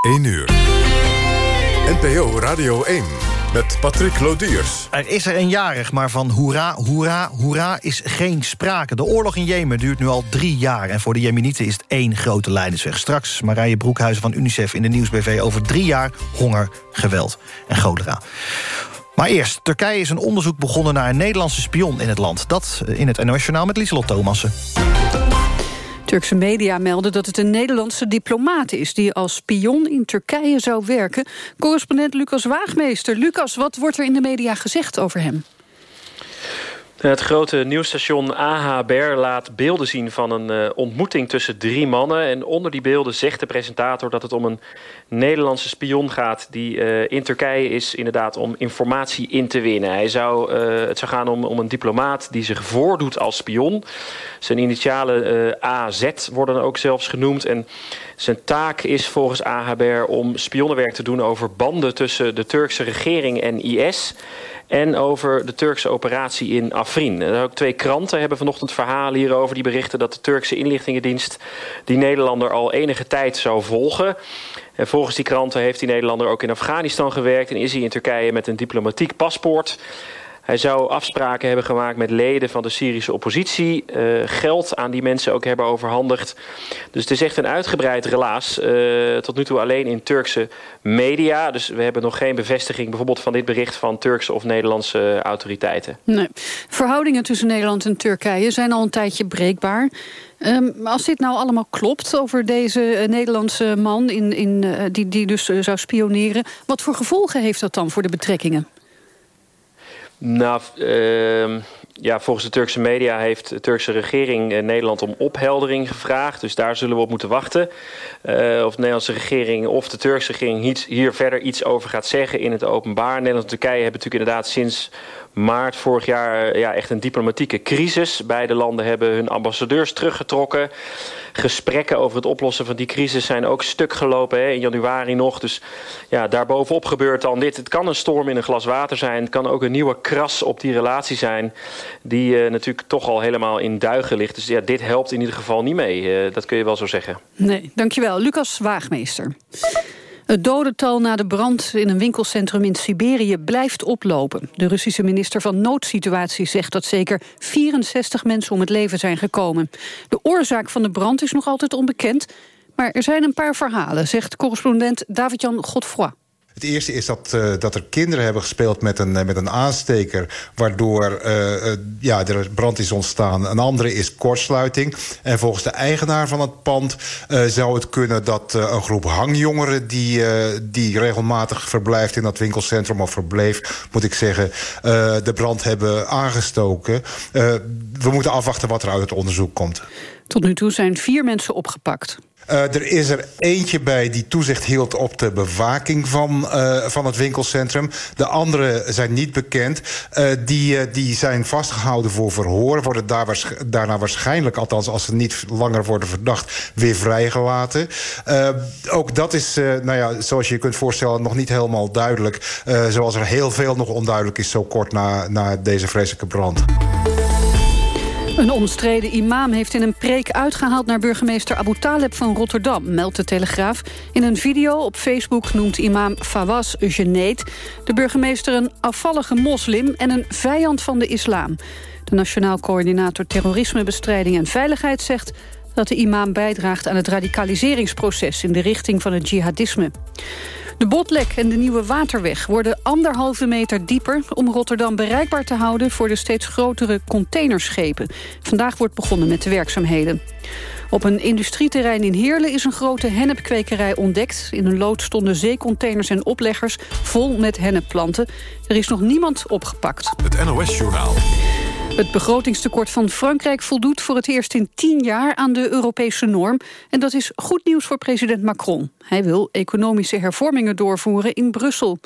1 uur. NPO Radio 1 met Patrick Lodiers. Er is er eenjarig, maar van hoera, hoera, hoera is geen sprake. De oorlog in Jemen duurt nu al drie jaar... en voor de Jemenieten is het één grote leidersweg. Straks Marije Broekhuizen van UNICEF in de Nieuwsbv... over drie jaar honger, geweld en cholera. Maar eerst, Turkije is een onderzoek begonnen naar een Nederlandse spion in het land. Dat in het NOS met Lieselot Thomassen. Turkse media melden dat het een Nederlandse diplomaat is... die als spion in Turkije zou werken. Correspondent Lucas Waagmeester. Lucas, wat wordt er in de media gezegd over hem? Het grote nieuwsstation AHBR laat beelden zien van een uh, ontmoeting tussen drie mannen. En onder die beelden zegt de presentator dat het om een Nederlandse spion gaat... die uh, in Turkije is inderdaad om informatie in te winnen. Hij zou, het zou gaan om, om een diplomaat die zich voordoet als spion. Zijn initialen AZ worden ook zelfs genoemd. En zijn taak is volgens AHBR om spionnenwerk te doen over banden tussen de Turkse regering en IS en over de Turkse operatie in Afrin. Ook twee kranten hebben vanochtend verhalen hierover... die berichten dat de Turkse inlichtingendienst... die Nederlander al enige tijd zou volgen. En volgens die kranten heeft die Nederlander ook in Afghanistan gewerkt... en is hij in Turkije met een diplomatiek paspoort... Hij zou afspraken hebben gemaakt met leden van de Syrische oppositie. Uh, geld aan die mensen ook hebben overhandigd. Dus het is echt een uitgebreid relaas. Uh, tot nu toe alleen in Turkse media. Dus we hebben nog geen bevestiging bijvoorbeeld van dit bericht... van Turkse of Nederlandse autoriteiten. Nee. Verhoudingen tussen Nederland en Turkije zijn al een tijdje breekbaar. Um, als dit nou allemaal klopt over deze uh, Nederlandse man... In, in, die, die dus zou spioneren... wat voor gevolgen heeft dat dan voor de betrekkingen? Nou, uh, ja, volgens de Turkse media heeft de Turkse regering uh, Nederland om opheldering gevraagd. Dus daar zullen we op moeten wachten. Uh, of de Nederlandse regering of de Turkse regering hier verder iets over gaat zeggen in het openbaar. Nederland en Turkije hebben natuurlijk inderdaad sinds maart vorig jaar ja, echt een diplomatieke crisis. Beide landen hebben hun ambassadeurs teruggetrokken. Gesprekken over het oplossen van die crisis zijn ook stuk gelopen hè, in januari nog. Dus ja, daarbovenop gebeurt dan dit. Het kan een storm in een glas water zijn. Het kan ook een nieuwe kras op die relatie zijn. Die uh, natuurlijk toch al helemaal in duigen ligt. Dus ja, dit helpt in ieder geval niet mee. Uh, dat kun je wel zo zeggen. Nee, dankjewel. Lucas Waagmeester. Het dodental na de brand in een winkelcentrum in Siberië blijft oplopen. De Russische minister van Noodsituaties zegt dat zeker 64 mensen om het leven zijn gekomen. De oorzaak van de brand is nog altijd onbekend, maar er zijn een paar verhalen, zegt correspondent David-Jan Godfroy. Het eerste is dat, uh, dat er kinderen hebben gespeeld met een, met een aansteker... waardoor uh, ja, er brand is ontstaan. Een andere is kortsluiting. En volgens de eigenaar van het pand zou het kunnen dat een groep hangjongeren... die, die regelmatig verblijft in dat winkelcentrum, of verbleef, moet ik zeggen... de brand hebben aangestoken. we moeten afwachten wat er uit het onderzoek komt. Tot nu toe zijn vier mensen opgepakt. Uh, er is er eentje bij die toezicht hield op de bewaking van, uh, van het winkelcentrum. De anderen zijn niet bekend. Uh, die, die zijn vastgehouden voor verhoor. Worden daar waars daarna waarschijnlijk, althans als ze niet langer worden verdacht... weer vrijgelaten. ook dat is, nou ja, zoals je je kunt voorstellen, nog niet helemaal duidelijk. zoals er heel veel nog onduidelijk is zo kort na, na deze vreselijke brand. Een omstreden imam heeft in een preek uitgehaald naar burgemeester Abu Taleb van Rotterdam, meldt de Telegraaf. In een video op Facebook noemt imam Fawaz Geneet de burgemeester een afvallige moslim en een vijand van de islam. De Nationaal Coördinator Terrorismebestrijding en Veiligheid zegt dat de imam bijdraagt aan het radicaliseringsproces in de richting van het jihadisme. De botlek en de nieuwe waterweg worden anderhalve meter dieper... om Rotterdam bereikbaar te houden voor de steeds grotere containerschepen. Vandaag wordt begonnen met de werkzaamheden. Op een industrieterrein in Heerlen is een grote hennepkwekerij ontdekt. In een lood stonden zeecontainers en opleggers vol met hennepplanten. Er is nog niemand opgepakt. Het NOS-journaal. Het begrotingstekort van Frankrijk voldoet voor het eerst in tien jaar aan de Europese norm. En dat is goed nieuws voor president Macron. Hij wil economische hervormingen doorvoeren in Brussel.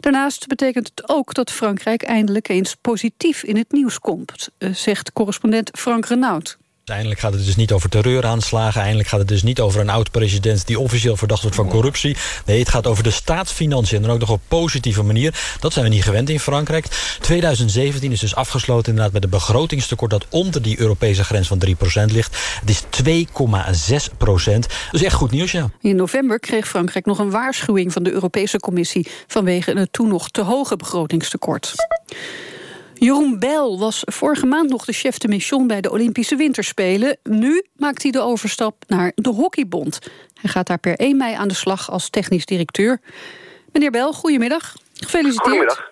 Daarnaast betekent het ook dat Frankrijk eindelijk eens positief in het nieuws komt, eh, zegt correspondent Frank Renaud. Eindelijk gaat het dus niet over terreuraanslagen. Eindelijk gaat het dus niet over een oud-president... die officieel verdacht wordt van corruptie. Nee, het gaat over de staatsfinanciën. En dan ook nog op positieve manier. Dat zijn we niet gewend in Frankrijk. 2017 is dus afgesloten inderdaad met een begrotingstekort... dat onder die Europese grens van 3% ligt. Het is 2,6 procent. Dus echt goed nieuws, ja. In november kreeg Frankrijk nog een waarschuwing van de Europese Commissie... vanwege een toen nog te hoge begrotingstekort. Jeroen Bel was vorige maand nog de chef de mission bij de Olympische Winterspelen. Nu maakt hij de overstap naar de Hockeybond. Hij gaat daar per 1 mei aan de slag als technisch directeur. Meneer Bel, goedemiddag. Gefeliciteerd. Goedemiddag.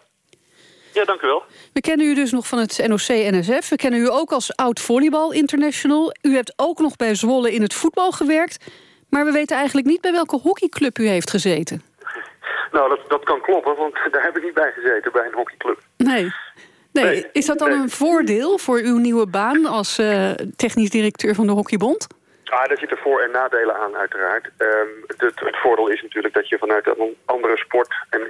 Ja, dank u wel. We kennen u dus nog van het NOC-NSF. We kennen u ook als oud-volleybal international. U hebt ook nog bij Zwolle in het voetbal gewerkt. Maar we weten eigenlijk niet bij welke hockeyclub u heeft gezeten. Nou, dat, dat kan kloppen, want daar heb ik niet bij gezeten bij een hockeyclub. Nee. Nee, is dat dan een voordeel voor uw nieuwe baan als uh, technisch directeur van de Hockeybond? Ah, daar zitten voor- en nadelen aan, uiteraard. Um, het, het, voordeel is natuurlijk dat je vanuit een andere sport... en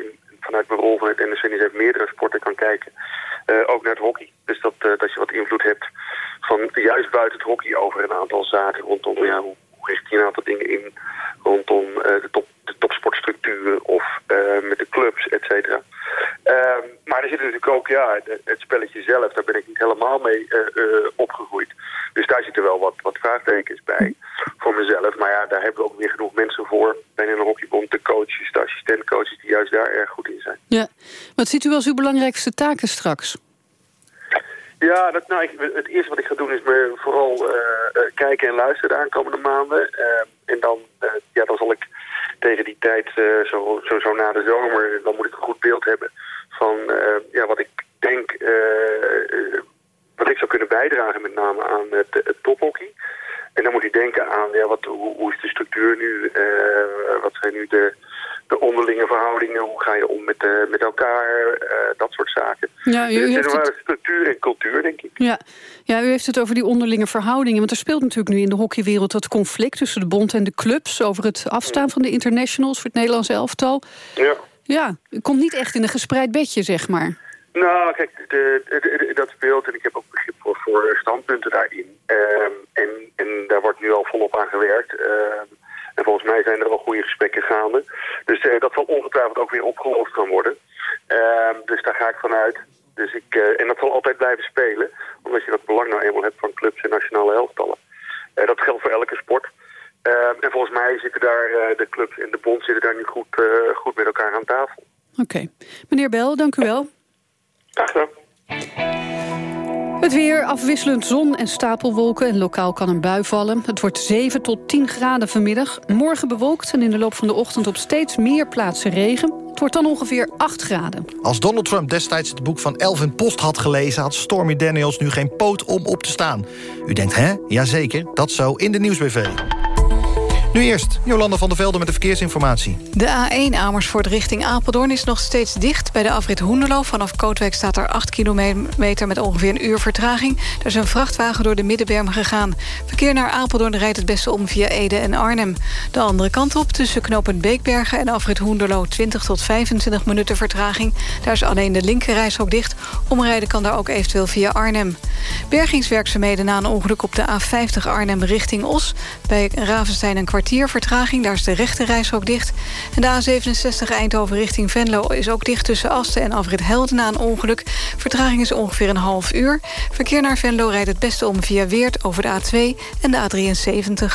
vanuit mijn rol van het NSC meerdere sporten kan kijken. Uh, ook naar het hockey. Dus dat, uh, dat je wat invloed hebt van juist buiten het hockey over een aantal zaken rondom... Ja, hoe, hoe richt je een aantal dingen in rondom de, top, de topsportstructuren of met de clubs, et cetera. Um, maar er zit natuurlijk ook, ja, het spelletje zelf, daar ben ik niet helemaal mee uh, uh, opgegroeid. Dus daar zitten wel wat, wat vraagtekens bij voor mezelf. Maar ja, daar hebben we ook weer genoeg mensen voor. Ben in een hockeybond, de coaches, de assistentcoaches die juist daar erg goed in zijn. Ja, wat ziet u als uw belangrijkste taken straks? Ja, dat, nou, ik, het eerste wat ik ga doen is me vooral uh, kijken en luisteren de aankomende maanden. Ehm, en dan, ja, dan zal ik tegen die tijd, zo, zo, zo na de zomer, dan moet ik een goed beeld hebben van uh, ja, wat ik denk uh, wat ik zou kunnen bijdragen met name aan het, het tophockey. En dan moet ik denken aan ja, wat, hoe, hoe is de structuur nu, wat zijn nu de, de onderlinge verhoudingen, hoe ga je om met, uh, met elkaar, dat soort zaken. Ja, u dus heeft het... structuur en cultuur, denk ik. Ja. ja, u heeft het over die onderlinge verhoudingen. Want er speelt natuurlijk nu in de hockeywereld dat conflict tussen de bond en de clubs over het afstaan van de internationals voor het Nederlands elftal. Ja. Ja, u komt niet echt in een gespreid bedje, zeg maar. Nou, kijk, de, de, de, dat speelt en ik heb ook begrip voor, voor standpunten daarin. Um, en, en daar wordt nu al volop aan gewerkt. Um, en volgens mij zijn er al goede gesprekken gaande. Dus uh, dat zal ongetwijfeld ook weer opgelost gaan worden. Um, dus daar ga ik vanuit. Dus ik, uh, en dat zal altijd blijven spelen. Omdat je dat belang nou eenmaal hebt van clubs en nationale elftallen. Uh, dat geldt voor elke sport. Uh, en volgens mij zitten daar de clubs en de bond zitten daar nu goed, goed met elkaar aan tafel. Oké. Okay. Meneer Bel, dank u wel. Graag gedaan. Het weer, afwisselend zon en stapelwolken. En lokaal kan een bui vallen. Het wordt 7 tot 10 graden vanmiddag. Morgen bewolkt en in de loop van de ochtend op steeds meer plaatsen regen. Het wordt dan ongeveer 8 graden. Als Donald Trump destijds het boek van Elvin Post had gelezen... had Stormy Daniels nu geen poot om op te staan. U denkt, hè? Jazeker, dat zo in de Nieuwsbv. Nu eerst, Jolanda van der Velde met de verkeersinformatie. De A1 Amersfoort richting Apeldoorn is nog steeds dicht. Bij de afrit Hoenderloo vanaf Kootwijk staat er 8 kilometer... met ongeveer een uur vertraging. Er is een vrachtwagen door de Middenberm gegaan. Verkeer naar Apeldoorn rijdt het beste om via Ede en Arnhem. De andere kant op tussen knooppunt Beekbergen en afrit Hoenderloo... 20 tot 25 minuten vertraging. Daar is alleen de linkerrijstrook dicht. Omrijden kan daar ook eventueel via Arnhem. Bergingswerkzaamheden na een ongeluk op de A50 Arnhem richting Os. Bij Ravenstein een kwartier kwartier vertraging. Daar is de rechte reishok dicht. En de A67 Eindhoven richting Venlo is ook dicht tussen Asten en Afrit Helden na een ongeluk. Vertraging is ongeveer een half uur. Verkeer naar Venlo rijdt het beste om via Weert over de A2 en de A73.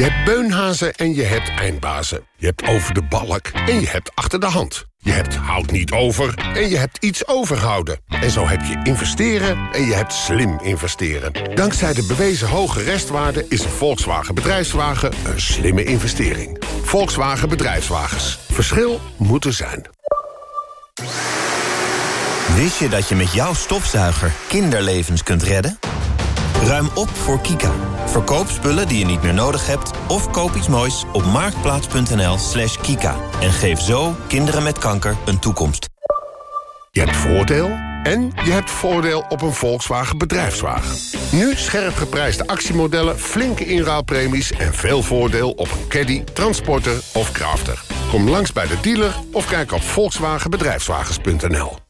Je hebt beunhazen en je hebt eindbazen. Je hebt over de balk en je hebt achter de hand. Je hebt houd niet over en je hebt iets overhouden. En zo heb je investeren en je hebt slim investeren. Dankzij de bewezen hoge restwaarde is een Volkswagen bedrijfswagen een slimme investering. Volkswagen Bedrijfswagens. Verschil moet er zijn. Wist je dat je met jouw stofzuiger kinderlevens kunt redden? Ruim op voor Kika. Verkoop spullen die je niet meer nodig hebt... of koop iets moois op marktplaats.nl slash kika. En geef zo kinderen met kanker een toekomst. Je hebt voordeel en je hebt voordeel op een Volkswagen bedrijfswagen. Nu scherp geprijsde actiemodellen, flinke inruilpremies... en veel voordeel op een caddy, transporter of crafter. Kom langs bij de dealer of kijk op volkswagenbedrijfswagens.nl.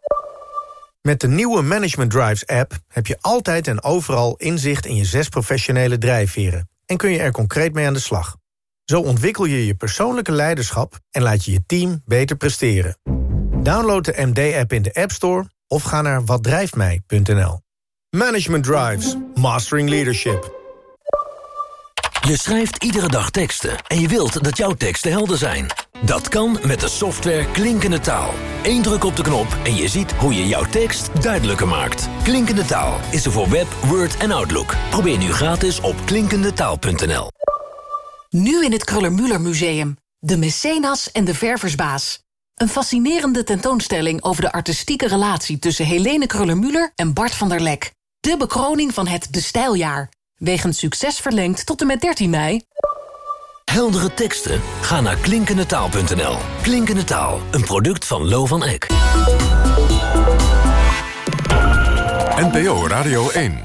Met de nieuwe Management Drives app heb je altijd en overal inzicht in je zes professionele drijfveren. En kun je er concreet mee aan de slag. Zo ontwikkel je je persoonlijke leiderschap en laat je je team beter presteren. Download de MD-app in de App Store of ga naar watdrijftmij.nl. Management Drives. Mastering Leadership. Je schrijft iedere dag teksten en je wilt dat jouw teksten helder zijn. Dat kan met de software Klinkende Taal. Eén druk op de knop en je ziet hoe je jouw tekst duidelijker maakt. Klinkende Taal is er voor Web, Word en Outlook. Probeer nu gratis op klinkendetaal.nl. Nu in het Kruller-Müller Museum. De Mecenas en de Verversbaas. Een fascinerende tentoonstelling over de artistieke relatie... tussen Helene Kruller-Müller en Bart van der Lek. De bekroning van het De Stijljaar. Wegens succes verlengd tot en met 13 mei. Heldere teksten? Ga naar klinkendetaal.nl. Klinkende Taal, een product van Lo van Eck. NPO Radio 1.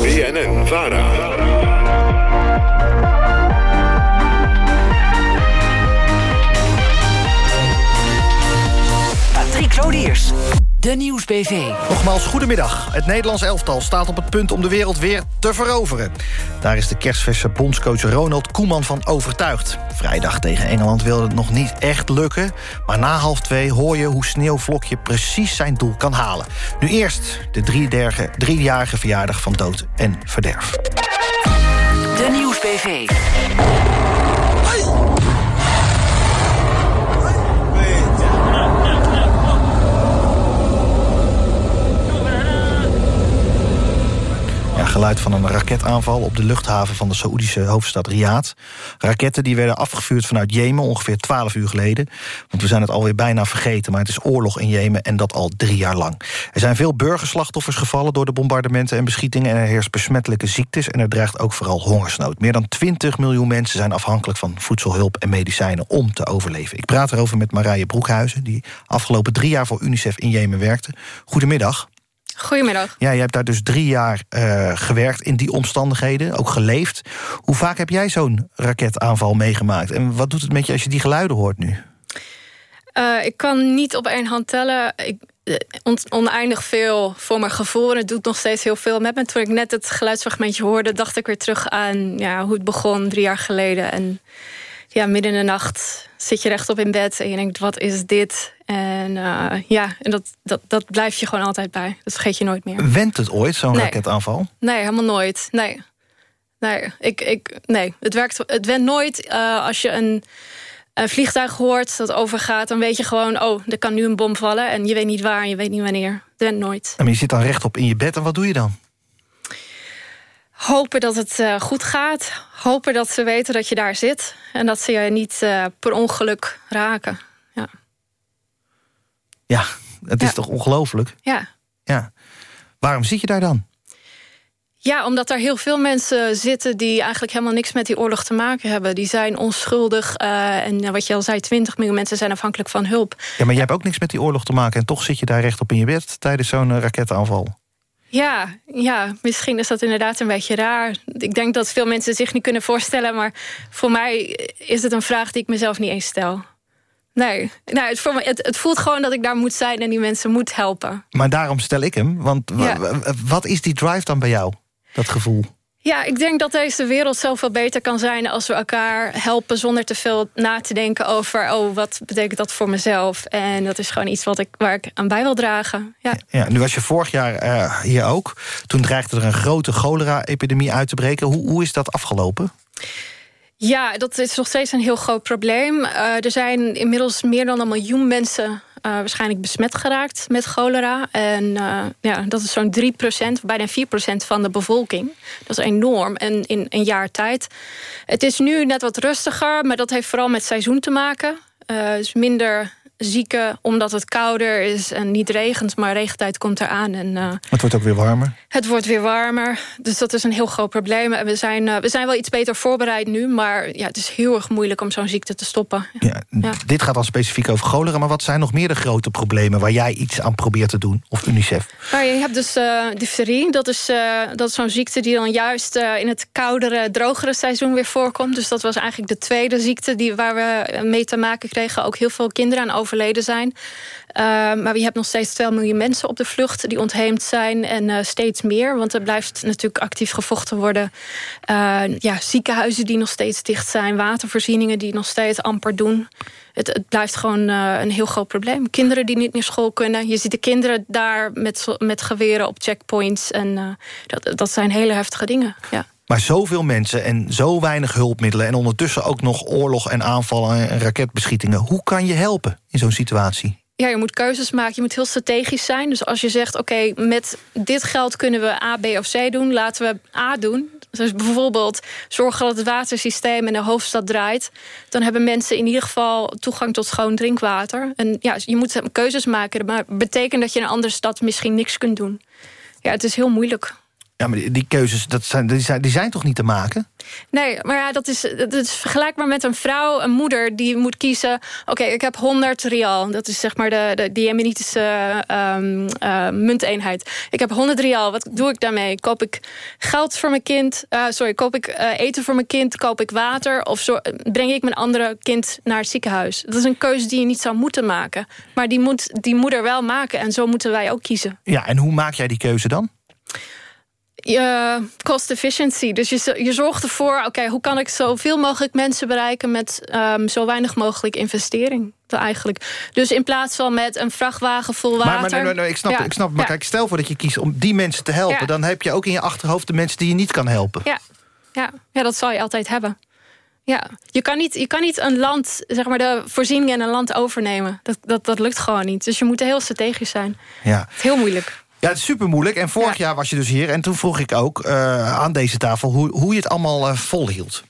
BNN Vara. Nieuwsbv. Nogmaals, goedemiddag. Het Nederlands elftal staat op het punt om de wereld weer te veroveren. Daar is de kerstverse bondscoach Ronald Koeman van overtuigd. Vrijdag tegen Engeland wilde het nog niet echt lukken... maar na half twee hoor je hoe Sneeuwvlokje precies zijn doel kan halen. Nu eerst de driejarige, driejarige verjaardag van dood en verderf. De Nieuwsbv. Geluid van een raketaanval op de luchthaven van de Saoedische hoofdstad Riyadh. Raketten die werden afgevuurd vanuit Jemen ongeveer 12 uur geleden. Want we zijn het alweer bijna vergeten, maar het is oorlog in Jemen... en dat al drie jaar lang. Er zijn veel burgerslachtoffers gevallen door de bombardementen en beschietingen... en er heerst besmettelijke ziektes en er dreigt ook vooral hongersnood. Meer dan 20 miljoen mensen zijn afhankelijk van voedselhulp en medicijnen... om te overleven. Ik praat erover met Marije Broekhuizen... die afgelopen drie jaar voor UNICEF in Jemen werkte. Goedemiddag. Goedemiddag. Ja, je hebt daar dus drie jaar uh, gewerkt in die omstandigheden, ook geleefd. Hoe vaak heb jij zo'n raketaanval meegemaakt? En wat doet het met je als je die geluiden hoort nu? Uh, ik kan niet op één hand tellen. Ik, on, oneindig veel voor mijn gevoel. En het doet nog steeds heel veel met me. Toen ik net het geluidsfragmentje hoorde... dacht ik weer terug aan ja, hoe het begon drie jaar geleden. En ja, midden in de nacht zit je rechtop in bed... en je denkt, wat is dit? En uh, ja, en dat, dat, dat blijf je gewoon altijd bij. Dat vergeet je nooit meer. Went het ooit, zo'n Nee. raketaanval? Nee, helemaal nooit. Nee. Nee, ik, ik, nee. het, werkt, het went nooit uh, als je een, een vliegtuig hoort dat overgaat. Dan weet je gewoon, oh, er kan nu een bom vallen. En je weet niet waar en je weet niet wanneer. Het went nooit. En je zit dan rechtop in je bed en wat doe je dan? Hopen dat het uh, goed gaat. Hopen dat ze weten dat je daar zit. En dat ze je niet uh, per ongeluk raken. Ja, ja het is ja. toch ongelooflijk? Ja. ja. Waarom zit je daar dan? Ja, omdat er heel veel mensen zitten die eigenlijk helemaal niks met die oorlog te maken hebben. Die zijn onschuldig. Uh, en wat je al zei, 20 miljoen mensen zijn afhankelijk van hulp. Ja, maar jij hebt ook niks met die oorlog te maken. En toch zit je daar rechtop in je bed tijdens zo'n raketaanval. Ja, ja, misschien is dat inderdaad een beetje raar. Ik denk dat veel mensen zich niet kunnen voorstellen... maar voor mij is het een vraag die ik mezelf niet eens stel. Nee, nou, het, het, het, voelt gewoon dat ik daar moet zijn... en die mensen moet helpen. Maar daarom stel ik hem. Want ja. wat is die drive dan bij jou, dat gevoel? Ja, ik denk dat deze wereld zoveel beter kan zijn... als we elkaar helpen zonder te veel na te denken over... oh, wat betekent dat voor mezelf? En dat is gewoon iets wat ik, waar ik aan bij wil dragen. Ja, ja nu was je vorig jaar uh, hier ook. Toen dreigde er een grote cholera-epidemie uit te breken. Hoe, hoe is dat afgelopen? Ja, dat is nog steeds een heel groot probleem. Uh, er zijn inmiddels meer dan een miljoen mensen... Uh, waarschijnlijk besmet geraakt met cholera. En uh, ja, dat is zo'n 3% bijna 4% van de bevolking. Dat is enorm en in een jaar tijd. Het is nu net wat rustiger, maar dat heeft vooral met seizoen te maken. dus minder zieken omdat het kouder is en niet regent. Maar regentijd komt eraan. En, uh, het wordt ook weer warmer. Het wordt weer warmer. Dus dat is een heel groot probleem. En we zijn, uh, we zijn wel iets beter voorbereid nu. Maar ja, het is heel erg moeilijk om zo'n ziekte te stoppen. Ja, ja. Dit gaat dan specifiek over cholera. Maar wat zijn nog meer de grote problemen... waar jij iets aan probeert te doen? Of UNICEF? Nou, je hebt dus uh, difterie. Dat is, dat is zo'n ziekte die dan juist in het koudere, drogere seizoen weer voorkomt. Dus dat was eigenlijk de tweede ziekte die, waar we mee te maken kregen. Ook heel veel kinderen aan overleden zijn. Uh, maar je hebt nog steeds 2 miljoen mensen op de vlucht die ontheemd zijn. En uh, steeds meer, want er blijft natuurlijk actief gevochten worden. Uh, ja, ziekenhuizen die nog steeds dicht zijn. Watervoorzieningen die nog steeds amper doen. Het, het blijft gewoon een heel groot probleem. Kinderen die niet naar school kunnen. Je ziet de kinderen daar met, met geweren op checkpoints. En dat, dat zijn hele heftige dingen, ja. Maar zoveel mensen en zo weinig hulpmiddelen... en ondertussen ook nog oorlog en aanvallen en raketbeschietingen. Hoe kan je helpen in zo'n situatie? Ja, je moet keuzes maken. Je moet heel strategisch zijn. Dus als je zegt, oké, met dit geld kunnen we A, B of C doen. Laten we A doen. Dus bijvoorbeeld zorgen dat het watersysteem in de hoofdstad draait. Dan hebben mensen in ieder geval toegang tot schoon drinkwater. En ja, je moet keuzes maken. Maar betekent dat je in een andere stad misschien niks kunt doen. Ja, het is heel moeilijk. Ja, maar die, keuzes, dat zijn, die, zijn, die zijn toch niet te maken? Nee, maar ja, dat is, dat is vergelijkbaar met een vrouw, een moeder... die moet kiezen, oké, ik heb 100 rial. Dat is zeg maar de, de, Jemenitische um, uh, munteenheid. Ik heb 100 rial, wat doe ik daarmee? Koop ik geld voor mijn kind? Uh, sorry, koop ik uh, eten voor mijn kind? Koop ik water? Of zo, breng ik mijn andere kind naar het ziekenhuis? Dat is een keuze die je niet zou moeten maken. Maar die moet die moeder wel maken en zo moeten wij ook kiezen. Ja, en hoe maak jij die keuze dan? Je cost efficiency. Dus je, je zorgt ervoor, oké, hoe kan ik zoveel mogelijk mensen bereiken met um, zo weinig mogelijk investering? Eigenlijk. Dus in plaats van met een vrachtwagen vol water. Maar, maar nee, nee, ik snap, ik snap maar kijk, stel voor dat je kiest om die mensen te helpen, ja. dan heb je ook in je achterhoofd de mensen die je niet kan helpen. Ja, ja. ja dat zal je altijd hebben. Ja, je kan, niet, je kan niet een land, zeg maar de voorzieningen in een land overnemen. Dat, dat, dat lukt gewoon niet. Dus je moet heel strategisch zijn. Ja. Het is heel moeilijk. Ja, het is super moeilijk. En vorig jaar was je dus hier. En toen vroeg ik ook uh, aan deze tafel hoe, hoe je het allemaal uh, volhield.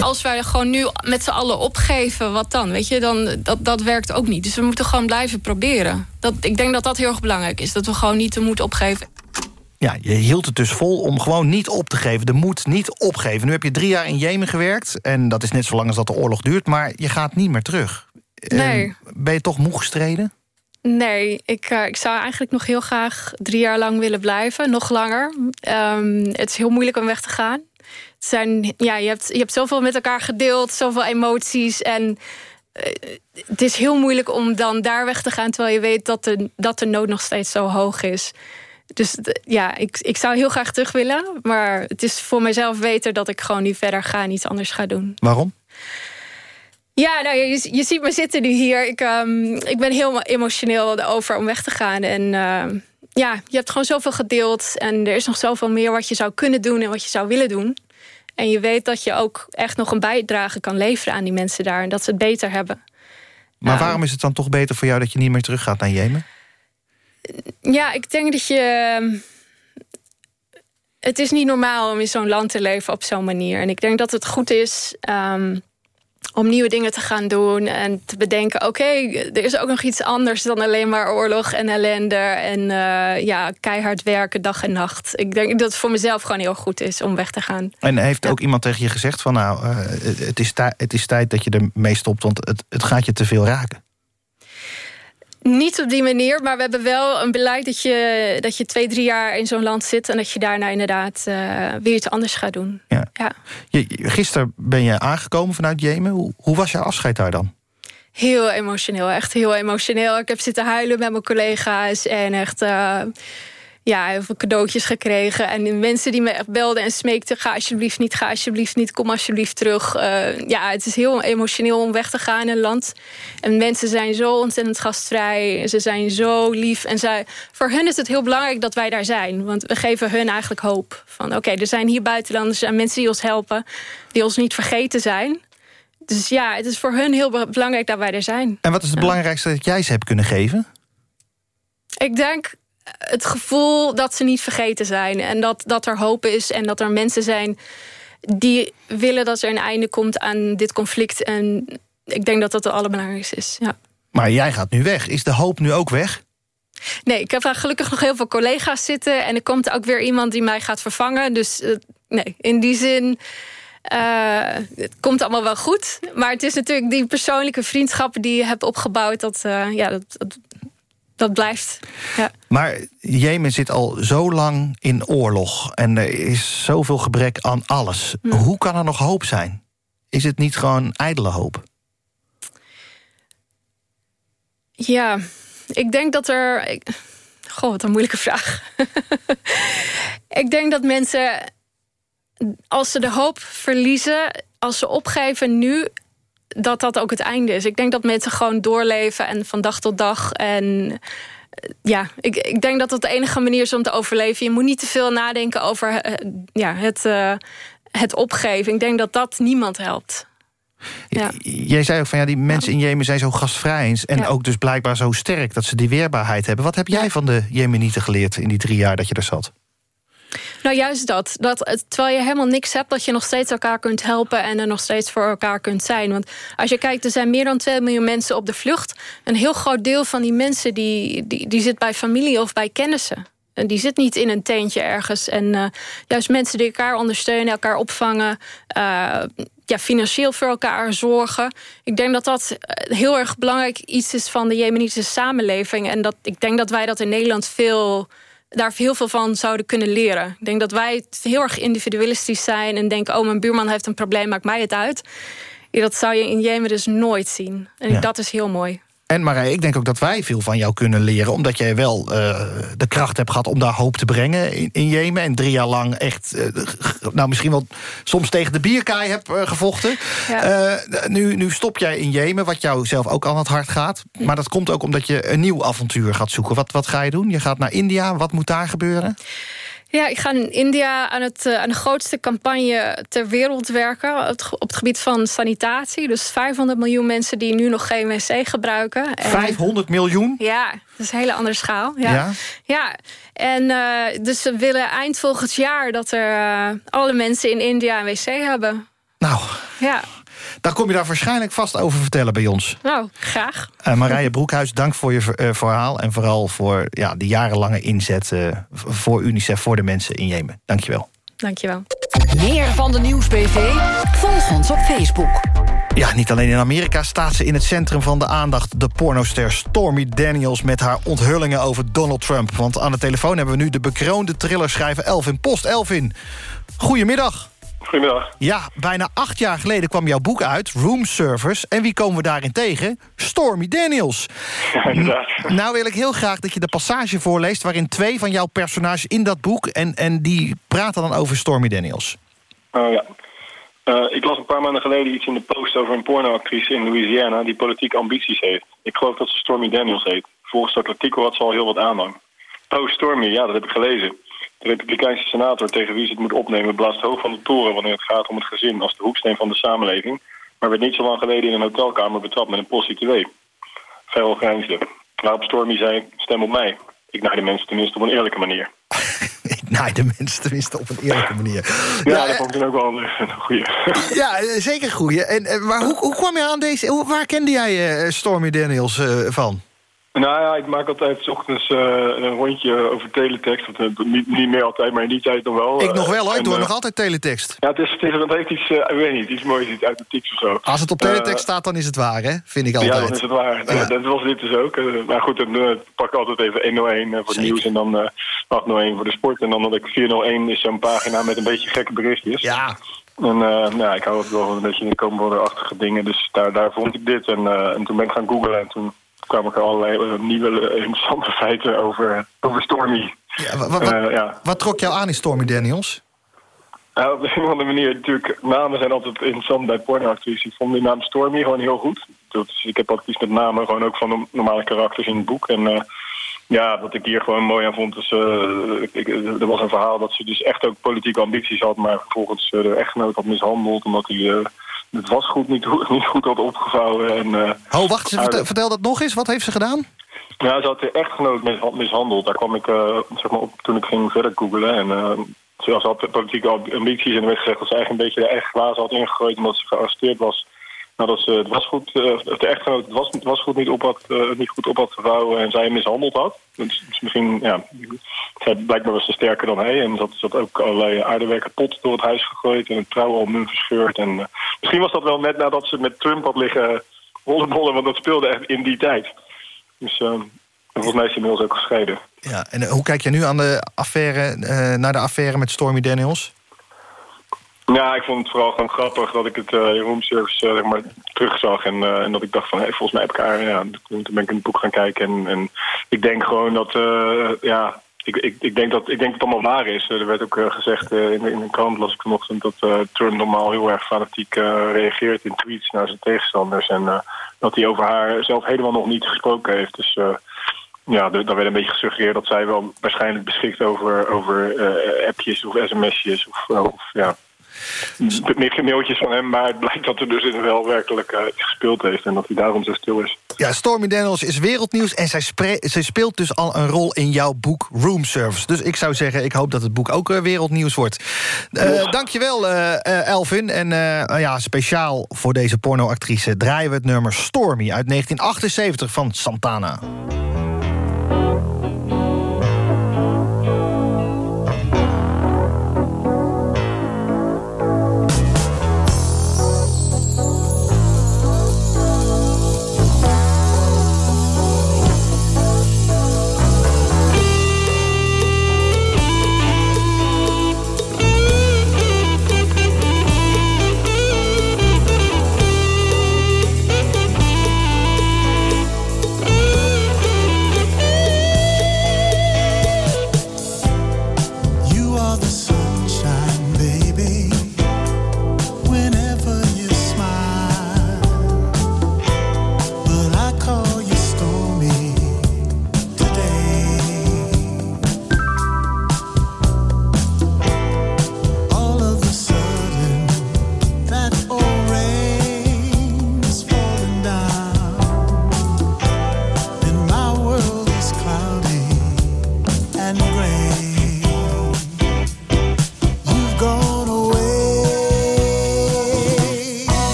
Als wij gewoon nu met z'n allen opgeven, wat dan? Weet je, dan, dat, dat werkt ook niet. Dus we moeten gewoon blijven proberen. Dat, ik denk dat dat heel erg belangrijk is. Dat we gewoon niet de moed opgeven. Ja, je hield het dus vol om gewoon niet op te geven. De moed niet opgeven. Nu heb je drie jaar in Jemen gewerkt. En dat is net zo lang als dat de oorlog duurt. Maar je gaat niet meer terug. Nee. Ben je toch moe gestreden? Nee, ik, uh, ik zou eigenlijk nog heel graag drie jaar lang willen blijven. Nog langer. Um, het is heel moeilijk om weg te gaan. Het zijn, ja, je, hebt, je hebt zoveel met elkaar gedeeld, zoveel emoties. En uh, het is heel moeilijk om dan daar weg te gaan... terwijl je weet dat de, dat de nood nog steeds zo hoog is. Dus ja, ik, ik zou heel graag terug willen. Maar het is voor mezelf beter dat ik gewoon nu verder ga en iets anders ga doen. Waarom? Ja, nou, je, je ziet me zitten nu hier. Ik, um, ik ben heel emotioneel over om weg te gaan. En uh, ja, je hebt gewoon zoveel gedeeld. En er is nog zoveel meer wat je zou kunnen doen en wat je zou willen doen. En je weet dat je ook echt nog een bijdrage kan leveren aan die mensen daar. En dat ze het beter hebben. Maar um, waarom is het dan toch beter voor jou dat je niet meer teruggaat naar Jemen? Ja, ik denk dat je... Het is niet normaal om in zo'n land te leven op zo'n manier. En ik denk dat het goed is... Um, om nieuwe dingen te gaan doen en te bedenken... oké, okay, er is ook nog iets anders dan alleen maar oorlog en ellende... en uh, ja, keihard werken dag en nacht. Ik denk dat het voor mezelf gewoon heel goed is om weg te gaan. En heeft ook iemand tegen je gezegd van... nou, uh, het, is het is tijd dat je ermee stopt, want het, het gaat je te veel raken? Niet op die manier, maar we hebben wel een beleid... dat je, dat je twee, drie jaar in zo'n land zit... en dat je daarna inderdaad uh, weer iets anders gaat doen. Ja. ja. Je, gisteren ben je aangekomen vanuit Jemen. Hoe, hoe was jouw afscheid daar dan? Heel emotioneel, echt heel emotioneel. Ik heb zitten huilen met mijn collega's en echt... Uh, ja, heel veel cadeautjes gekregen. En mensen die me echt belden en smeekten... ga alsjeblieft niet, ga alsjeblieft niet, kom alsjeblieft terug. Uh, ja, het is heel emotioneel om weg te gaan in een land. En mensen zijn zo ontzettend gastvrij. Ze zijn zo lief. En zij, voor hen is het heel belangrijk dat wij daar zijn. Want we geven hun eigenlijk hoop. Van oké, okay, er zijn hier buitenlanders en mensen die ons helpen... die ons niet vergeten zijn... Dus ja, het is voor hun heel belangrijk dat wij er zijn. En wat is het ja. belangrijkste dat jij ze hebt kunnen geven? Ik denk het gevoel dat ze niet vergeten zijn. En dat, dat er hoop is en dat er mensen zijn die willen dat er een einde komt aan dit conflict. En ik denk dat dat het allerbelangrijkste is. Ja. Maar jij gaat nu weg. Is de hoop nu ook weg? Nee, ik heb daar gelukkig nog heel veel collega's zitten... en er komt ook weer iemand die mij gaat vervangen. Dus uh, nee, in die zin... Uh, het komt allemaal wel goed. Maar het is natuurlijk die persoonlijke vriendschappen die je hebt opgebouwd... dat, uh, ja, dat, dat, dat, blijft. Ja. Maar Jemen zit al zo lang in oorlog... en er is zoveel gebrek aan alles. Hm. Hoe kan er nog hoop zijn? Is het niet gewoon ijdele hoop? Ja, ik denk dat er... Ik, goh, wat een moeilijke vraag. ik denk dat mensen, als ze de hoop verliezen... als ze opgeven nu, dat dat ook het einde is. Ik denk dat mensen gewoon doorleven en van dag tot dag... en ja, ik, ik denk dat dat de enige manier is om te overleven. Je moet niet te veel nadenken over uh, ja, het, uh, het opgeven. Ik denk dat dat niemand helpt. Ja. Jij zei ook van ja, die mensen in Jemen zijn zo gastvrij en ja. ook dus blijkbaar zo sterk dat ze die weerbaarheid hebben. Wat heb jij van de Jemenieten geleerd in die drie jaar dat je er zat? Nou, juist dat. dat. Terwijl je helemaal niks hebt, dat je nog steeds elkaar kunt helpen... en er nog steeds voor elkaar kunt zijn. Want als je kijkt, er zijn meer dan 2 miljoen mensen op de vlucht. Een heel groot deel van die mensen die, die, die zit bij familie of bij kennissen. En die zit niet in een tentje ergens. En uh, juist mensen die elkaar ondersteunen, elkaar opvangen... Uh, ja, financieel voor elkaar zorgen. Ik denk dat dat heel erg belangrijk iets is van de Jemenitische samenleving. En dat, ik denk dat wij dat in Nederland veel, daar heel veel van zouden kunnen leren. Ik denk dat wij heel erg individualistisch zijn en denken... oh, mijn buurman heeft een probleem, maakt mij het uit. Ja, dat zou je in Jemen dus nooit zien. En ja. dat is heel mooi. En Marij, ik denk ook dat wij veel van jou kunnen leren... omdat jij wel uh, de kracht hebt gehad om daar hoop te brengen in, in Jemen... en drie jaar lang echt, uh, nou misschien wel soms tegen de bierkaai hebt uh, gevochten. Ja. nu, nu stop jij in Jemen, wat jou zelf ook aan het hart gaat. Maar dat komt ook omdat je een nieuw avontuur gaat zoeken. Wat, wat ga je doen? Je gaat naar India, wat moet daar gebeuren? Ja, ik ga in India aan, het, aan de grootste campagne ter wereld werken... op het gebied van sanitatie. Dus 500 miljoen mensen die nu nog geen wc gebruiken. En, 500 miljoen? Ja, dat is een hele andere schaal. Ja, ja. ja. En uh, dus we willen eind volgend jaar... dat er uh, alle mensen in India een wc hebben. Nou, ja. Dan kom je daar waarschijnlijk vast over vertellen bij ons. Nou, graag. Uh, Marije Broekhuis, dank voor je uh, verhaal... en vooral voor ja, de jarenlange inzet uh, voor UNICEF... voor de mensen in Jemen. Dank je wel. Dank je wel. Meer van de Nieuwsbv? Volg ons op Facebook. Ja, niet alleen in Amerika staat ze in het centrum van de aandacht... de pornoster Stormy Daniels met haar onthullingen over Donald Trump. Want aan de telefoon hebben we nu de bekroonde thrillerschrijver Elvin Post. Elvin, goedemiddag. Goedemiddag. Ja, bijna acht jaar geleden kwam jouw boek uit, Room Service. En wie komen we daarin tegen? Stormy Daniels. Ja, inderdaad. Nou wil ik heel graag dat je de passage voorleest... waarin twee van jouw personages in dat boek... en, en die praten dan over Stormy Daniels. Oh ja. Uh, ik las een paar maanden geleden iets in de post over een pornoactrice in Louisiana... die politieke ambities heeft. Ik geloof dat ze Stormy Daniels heet. Volgens dat artikel had ze al heel wat aanhang. Oh, Stormy, ja, dat heb ik gelezen. De republikeinse senator tegen wie ze het moet opnemen... blaast hoog van de toren wanneer het gaat om het gezin... als de hoeksteen van de samenleving... maar werd niet zo lang geleden in een hotelkamer betrapt met een prostituee. Verrel grijnsde. Waarop Stormy zei, stem op mij. Ik naai de mensen tenminste op een eerlijke manier. ik naai de mensen tenminste op een eerlijke manier. ja, dat vond ik dan ook wel een goeie. ja, zeker goeie. En, maar hoe, hoe kwam je aan deze... Waar kende jij uh, Stormy Daniels uh, van? Nou ja, ik maak altijd s ochtends uh, een rondje over teletext. Of, uh, niet, niet meer altijd, maar in die tijd nog wel. Ik nog wel hoor, ik doe uh, nog altijd teletext. Ja, het, is, het, is, het heeft iets, ik weet niet, iets moois, iets authentieks of zo. Als het op teletext staat, dan is het waar, hè? Vind ik altijd. Ja, dan is het waar. Ja. Dat was dit dus ook. maar goed, dan pak ik altijd even 101 voor het nieuws en dan 801 voor de sport. En dan had ik 401 is zo'n pagina met een beetje gekke berichtjes. Ja. En nou, ik hou het wel een beetje in komborderachtige dingen. Dus daar, daar vond ik dit. En, en toen ben ik gaan googlen en toen kwamen er allerlei nieuwe interessante feiten over, over Stormy. Ja, wat, wat, uh, ja. wat trok jou aan in Stormy Daniels? Uh, op een of andere manier, natuurlijk, namen zijn altijd interessant bij pornoactrices. Ik vond die naam Stormy gewoon heel goed. Dus ik heb altijd iets met namen, gewoon ook van normale karakters in het boek. En uh, ja, wat ik hier gewoon mooi aan vond, is, ik, er was een verhaal dat ze dus echt ook politieke ambities had, maar vervolgens de echtgenoot had mishandeld, omdat hij het wasgoed niet, niet goed had opgevouwen. En, uh, oh, wacht, vertel, vertel dat nog eens. Wat heeft ze gedaan? Ja, ze had de echtgenoot mishandeld. Daar kwam ik uh, zeg maar op toen ik ging verder googelen. En uh, ze had politieke ambities en er werd gezegd dat ze eigenlijk een beetje de eigen glazen had ingegooid omdat ze gearresteerd was nadat ze het wasgoed, uh, de echtgenoot het was, wasgoed niet, op had, uh, niet goed op had gevouwen en zij mishandeld had. Dus, misschien, ja, zij blijkbaar was ze sterker dan hij. En zat, zat ook allerlei aardewerken pot door het huis gegooid en het trouwalbum verscheurd. En uh, misschien was dat wel net nadat ze met Trump had liggen rollenbollen, want dat speelde echt in die tijd. Dus volgens mij is hij inmiddels ook gescheiden. Ja, en hoe kijk je nu aan de affaire, naar de affaire met Stormy Daniels? Ja, ik vond het vooral gewoon grappig dat ik het uh, roomservice uh, zeg maar, terugzag. En, uh, en dat ik dacht van, hey, volgens mij heb ik haar... Ja, toen ben ik in het boek gaan kijken. En, en ik denk gewoon dat... ja, ik, ik, ik, denk dat, ik denk dat het allemaal waar is. Er werd ook gezegd in, in een krant, las ik vanochtend... dat Trump normaal heel erg fanatiek reageert in tweets naar zijn tegenstanders. En dat hij over haar zelf helemaal nog niet gesproken heeft. Dus ja, daar werd een beetje gesuggereerd dat zij wel waarschijnlijk beschikt over, over appjes of sms'jes. Of, of ja, meer mailtjes van hem, maar het blijkt dat er dus in wel werkelijk uh, gespeeld heeft... en dat hij daarom zo stil is. Ja, Stormy Daniels is wereldnieuws en zij, zij, speelt dus al een rol in jouw boek Room Service. Dus ik zou zeggen, ik hoop dat het boek ook uh, wereldnieuws wordt. Uh, Dankjewel, Elvin. En ja, speciaal voor deze pornoactrice draaien we het nummer Stormy... uit 1978 van Santana.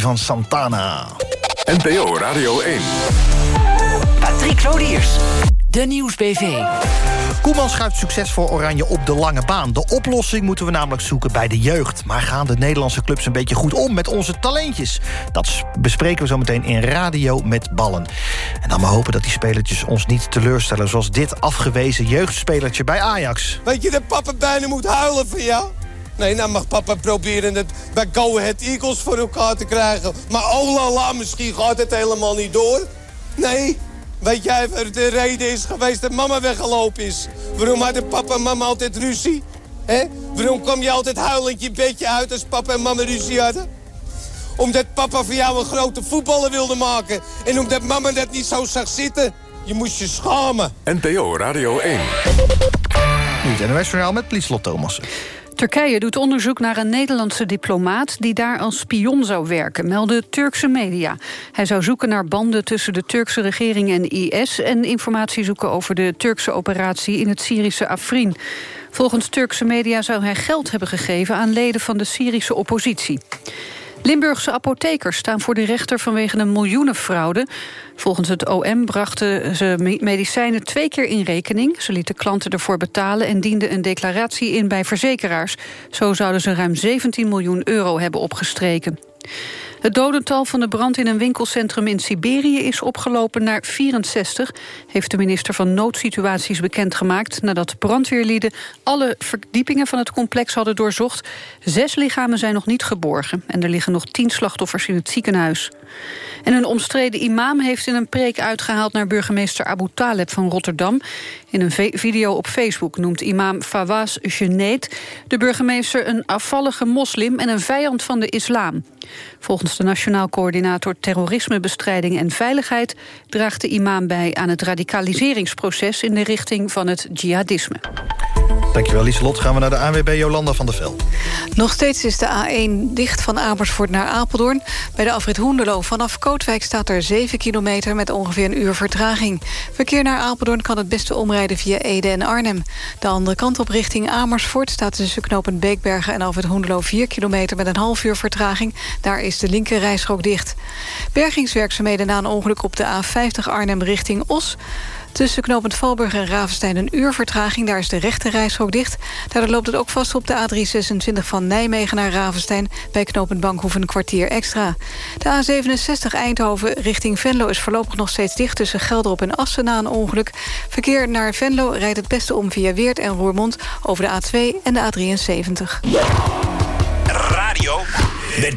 Van Santana. NPO Radio 1. Patrick Lodiers. De Nieuwsbv. Koeman schuift succes voor Oranje op de lange baan. De oplossing moeten we namelijk zoeken bij de jeugd. Maar gaan de Nederlandse clubs een beetje goed om met onze talentjes? Dat bespreken we zo meteen in Radio met Ballen. En dan maar hopen dat die spelertjes ons niet teleurstellen... zoals dit afgewezen jeugdspelertje bij Ajax. Weet je dat papa bijna moet huilen van jou? Nee, nou mag papa proberen het bij Go Ahead Eagles voor elkaar te krijgen. Maar oh la la, misschien gaat het helemaal niet door. Nee, weet jij wat de reden is geweest dat mama weggelopen is? Waarom hadden papa en mama altijd ruzie? Hè? Waarom kwam je altijd huilend je bedje uit als papa en mama ruzie hadden? Omdat papa voor jou een grote voetballer wilde maken. En omdat mama dat niet zo zag zitten. Je moest je schamen. NPO Radio 1. Nu het NOS-journaal met Lieslot Thomassen. Turkije doet onderzoek naar een Nederlandse diplomaat... die daar als spion zou werken, melden Turkse media. Hij zou zoeken naar banden tussen de Turkse regering en IS... en informatie zoeken over de Turkse operatie in het Syrische Afrin. Volgens Turkse media zou hij geld hebben gegeven... aan leden van de Syrische oppositie. Limburgse apothekers staan voor de rechter vanwege een miljoenenfraude. Volgens het OM brachten ze medicijnen twee keer in rekening. Ze lieten klanten ervoor betalen en dienden een declaratie in bij verzekeraars. Zo zouden ze ruim 17 miljoen euro hebben opgestreken. Het dodental van de brand in een winkelcentrum in Siberië is opgelopen naar 64, heeft de minister van Noodsituaties bekendgemaakt nadat brandweerlieden alle verdiepingen van het complex hadden doorzocht. Zes lichamen zijn nog niet geborgen en er liggen nog tien slachtoffers in het ziekenhuis. En een omstreden imam heeft in een preek uitgehaald naar burgemeester Abu Taleb van Rotterdam. In een video op Facebook noemt imam Fawaz Geneet de burgemeester een afvallige moslim en een vijand van de islam. Volgens de Nationaal Coördinator Terrorismebestrijding en Veiligheid draagt de imam bij aan het radicaliseringsproces in de richting van het jihadisme. Dankjewel Lieselot. Gaan we naar de ANWB Jolanda van der Vel. Nog steeds is de A1 dicht van Amersfoort naar Apeldoorn. Bij de afrit Hoenderloo vanaf Kootwijk staat er 7 kilometer... met ongeveer een uur vertraging. Verkeer naar Apeldoorn kan het beste omrijden via Ede en Arnhem. De andere kant op richting Amersfoort staat tussen knopen Beekbergen... en afrit Hoenderloo 4 kilometer met een half uur vertraging. Daar is de linker rijstrook dicht. Bergingswerkzaamheden na een ongeluk op de A50 Arnhem richting Os... Tussen knooppunt Valburg en Ravenstein een uur vertraging. Daar is de rechte reishok dicht. Daardoor loopt het ook vast op de A326 van Nijmegen naar Ravenstein... bij knooppunt Bankhoef een kwartier extra. De A67 Eindhoven richting Venlo is voorlopig nog steeds dicht... tussen Gelderop en Assen na een ongeluk. Verkeer naar Venlo rijdt het beste om via Weert en Roermond... over de A2 en de A73. Radio met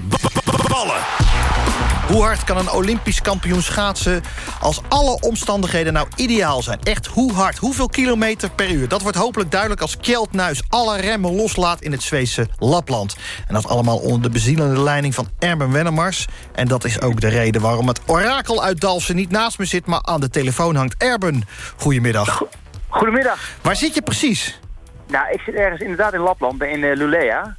ballen. Hoe hard kan een Olympisch kampioen schaatsen... als alle omstandigheden nou ideaal zijn? Echt, hoe hard? Hoeveel kilometer per uur? Dat wordt hopelijk duidelijk als Kjeld Nuis alle remmen loslaat... in het Zweedse Lapland. En dat allemaal onder de bezielende leiding van Erben Wennemars. En dat is ook de reden waarom het orakel uit Dalsen niet naast me zit... maar aan de telefoon hangt. Erben, goedemiddag. Goedemiddag. Waar zit je precies? Nou, ik zit ergens inderdaad in Lapland, in uh, Lulea.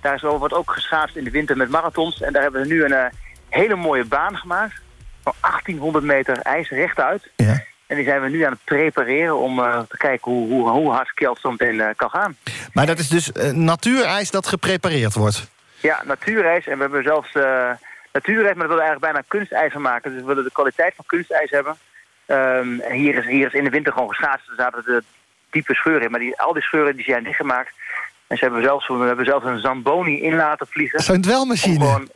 Daar is, wordt ook geschaatst in de winter met marathons. En daar hebben we nu een... Uh, hele mooie baan gemaakt. Van 1800 meter ijs rechtuit. Ja. En die zijn we nu aan het prepareren om uh, te kijken hoe, hoe, hoe hard Kjeld zo meteen uh, kan gaan. Maar dat is dus uh, natuurijs dat geprepareerd wordt? Ja, natuurijs. En we hebben zelfs natuurijs, maar dat willen we eigenlijk bijna kunstijs van maken. Dus we willen de kwaliteit van kunstijs hebben. Um, en hier is, hier is in de winter gewoon geschaatst. Er zaten de diepe scheuren in. Maar die, al die scheuren die zijn dichtgemaakt. En ze hebben zelfs, we hebben zelfs een Zamboni in laten vliegen. Zo'n dwelmachine? Gewoon,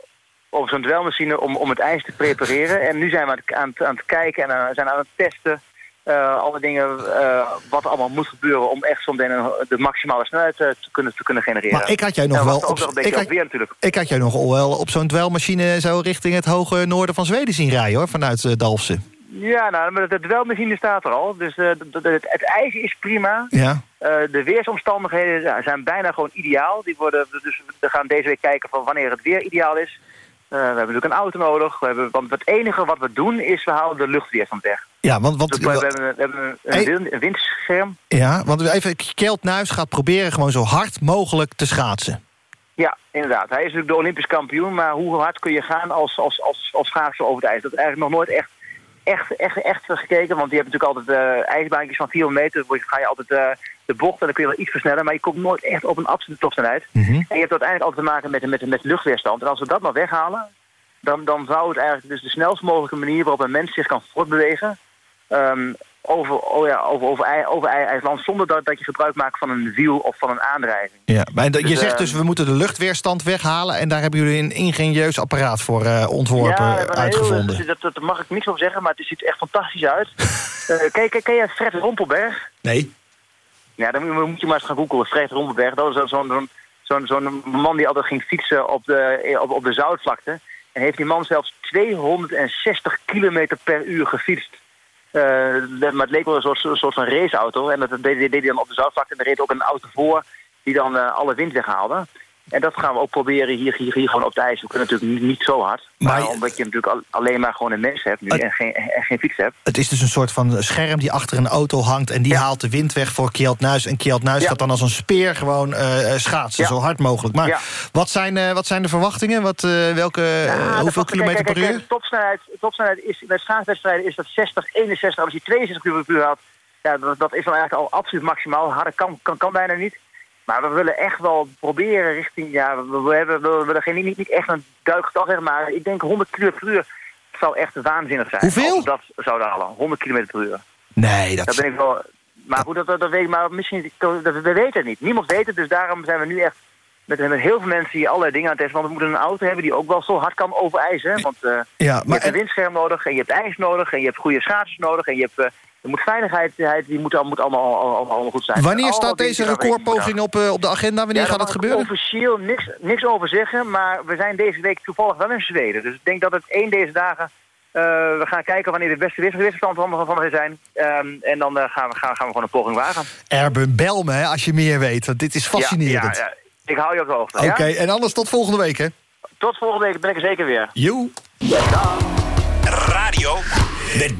op zo'n dwelmachine om, om het ijs te prepareren. En nu zijn we aan het, aan het kijken en uh, zijn aan het testen. Uh, alle dingen uh, wat allemaal moet gebeuren om echt zo'n de maximale snelheid te, kunnen, te kunnen genereren. Maar ik had jij nog en wel op, ik, had, weer, ik had jij nog wel op zo'n dwelmachine zo richting het hoge noorden van Zweden zien rijden hoor, vanuit Dalfsen. Ja, nou, maar de dwelmachine staat er al. Dus het, het ijs is prima. Ja. de weersomstandigheden zijn bijna gewoon ideaal. Die worden, dus we gaan deze week kijken van wanneer het weer ideaal is. Uh, we hebben natuurlijk een auto nodig. We hebben, want het enige wat we doen is we halen de luchtweerstand weg. Ja, want... want dus we, hebben, we hebben een, een windscherm. Ja, want even, Kjeld Nuis gaat proberen gewoon zo hard mogelijk te schaatsen. Ja, inderdaad. Hij is natuurlijk de Olympisch kampioen. Maar hoe hard kun je gaan als, als, als, als schaatser over het ijs? Dat is eigenlijk nog nooit echt, echt, echt, echt gekeken. Want je hebt natuurlijk altijd uh, ijsbaantjes van 400 meter. Dan ga je altijd... Uh, de bocht en dan kun je wel iets versnellen, maar je komt nooit echt op een absolute topsnelheid. Mm -hmm. En je hebt uiteindelijk altijd te maken met, met, met luchtweerstand. En als we dat maar weghalen, dan, dan zou het eigenlijk dus de snelst mogelijke manier waarop een mens zich kan voortbewegen... ehm, over, oh ja, over, over, over IJsland zonder dat, dat je gebruik maakt van een wiel of van een aandrijving. Ja, maar je Dus, zegt eh, dus, we moeten de luchtweerstand weghalen... en daar hebben jullie een ingenieus apparaat voor eh, ontworpen, ja, uitgevonden. Heel, dat, dat, daar mag ik niks over zeggen, maar het ziet er echt fantastisch uit. Eh ken, ken, ken je Fred Rompelberg? Nee. Ja, dan moet, je maar eens gaan googlen. Fred Rompelberg, dat was zo'n zo'n zo'n zo'n man die altijd ging fietsen op de, op, op de zoutvlakte. En heeft die man zelfs 260 kilometer per uur gefietst. Eh, maar het leek wel een soort, soort van raceauto. En dat deed, deed hij dan op de zoutvlakte. En er reed ook een auto voor die dan eh, alle wind weghaalde. En dat gaan we ook proberen hier, hier, hier gewoon op de ijs. We kunnen natuurlijk niet, niet zo hard. Maar, omdat je natuurlijk al- alleen maar gewoon een mens hebt nu en, geen, en geen fiets hebt. Het is dus een soort van scherm die achter een auto hangt... en die haalt de wind weg voor Kjeld Nuis. En Kjeld Nuis Ja. gaat dan als een speer gewoon eh, schaatsen, Ja. zo hard mogelijk. Maar wat, zijn, eh, wat zijn de verwachtingen? Wat, eh, welke, hoeveel kilometer kijk, per uur? kijk, Topsnelheid, topsnelheid is bij schaatswedstrijden is dat 60, 61. Als je 62 km per uur had, ja, dat, dat is dan eigenlijk al absoluut maximaal. Harder kan, kan, kan bijna niet. Maar we willen echt wel proberen richting... Ja, we, we hebben, we willen geen, niet, niet echt een duikgetal zeggen, maar ik denk 100 km per uur zou echt waanzinnig zijn. Hoeveel? We dat zouden halen. 100 km per uur. Nee, dat Daar ben ik wel... Maar goed, dat, dat, dat weet ik, maar misschien... Dat, we weten het niet. Niemand weet het, dus daarom zijn we nu echt... Met, met heel veel mensen die allerlei dingen aan het testen. Want we moeten een auto hebben die ook wel zo hard kan over ijs. Hè? Want eh, Ja, je maar hebt een windscherm nodig en je hebt ijs nodig en je hebt goede schaatsers nodig en je hebt... eh, er moet veiligheid, die moet, moet allemaal, allemaal, allemaal goed zijn. wanneer staat deze recordpoging op, eh, op de agenda? Wanneer ja, gaat het gebeuren? officieel niks, niks over zeggen, maar we zijn deze week toevallig wel in Zweden. Dus ik denk dat het één deze dagen... eh, we gaan kijken wanneer de beste wissel- wisselstand van, van, van zijn. Ehm, en dan eh, gaan, we, gaan, gaan we gewoon een poging wagen. Erben, bel me hè, als je meer weet, want dit is fascinerend. Ja, ja, ja. Ik hou je op de hoogte. Oké, ja? en anders tot volgende week, hè? Tot volgende week ben ik er zeker weer. Joe. Radio met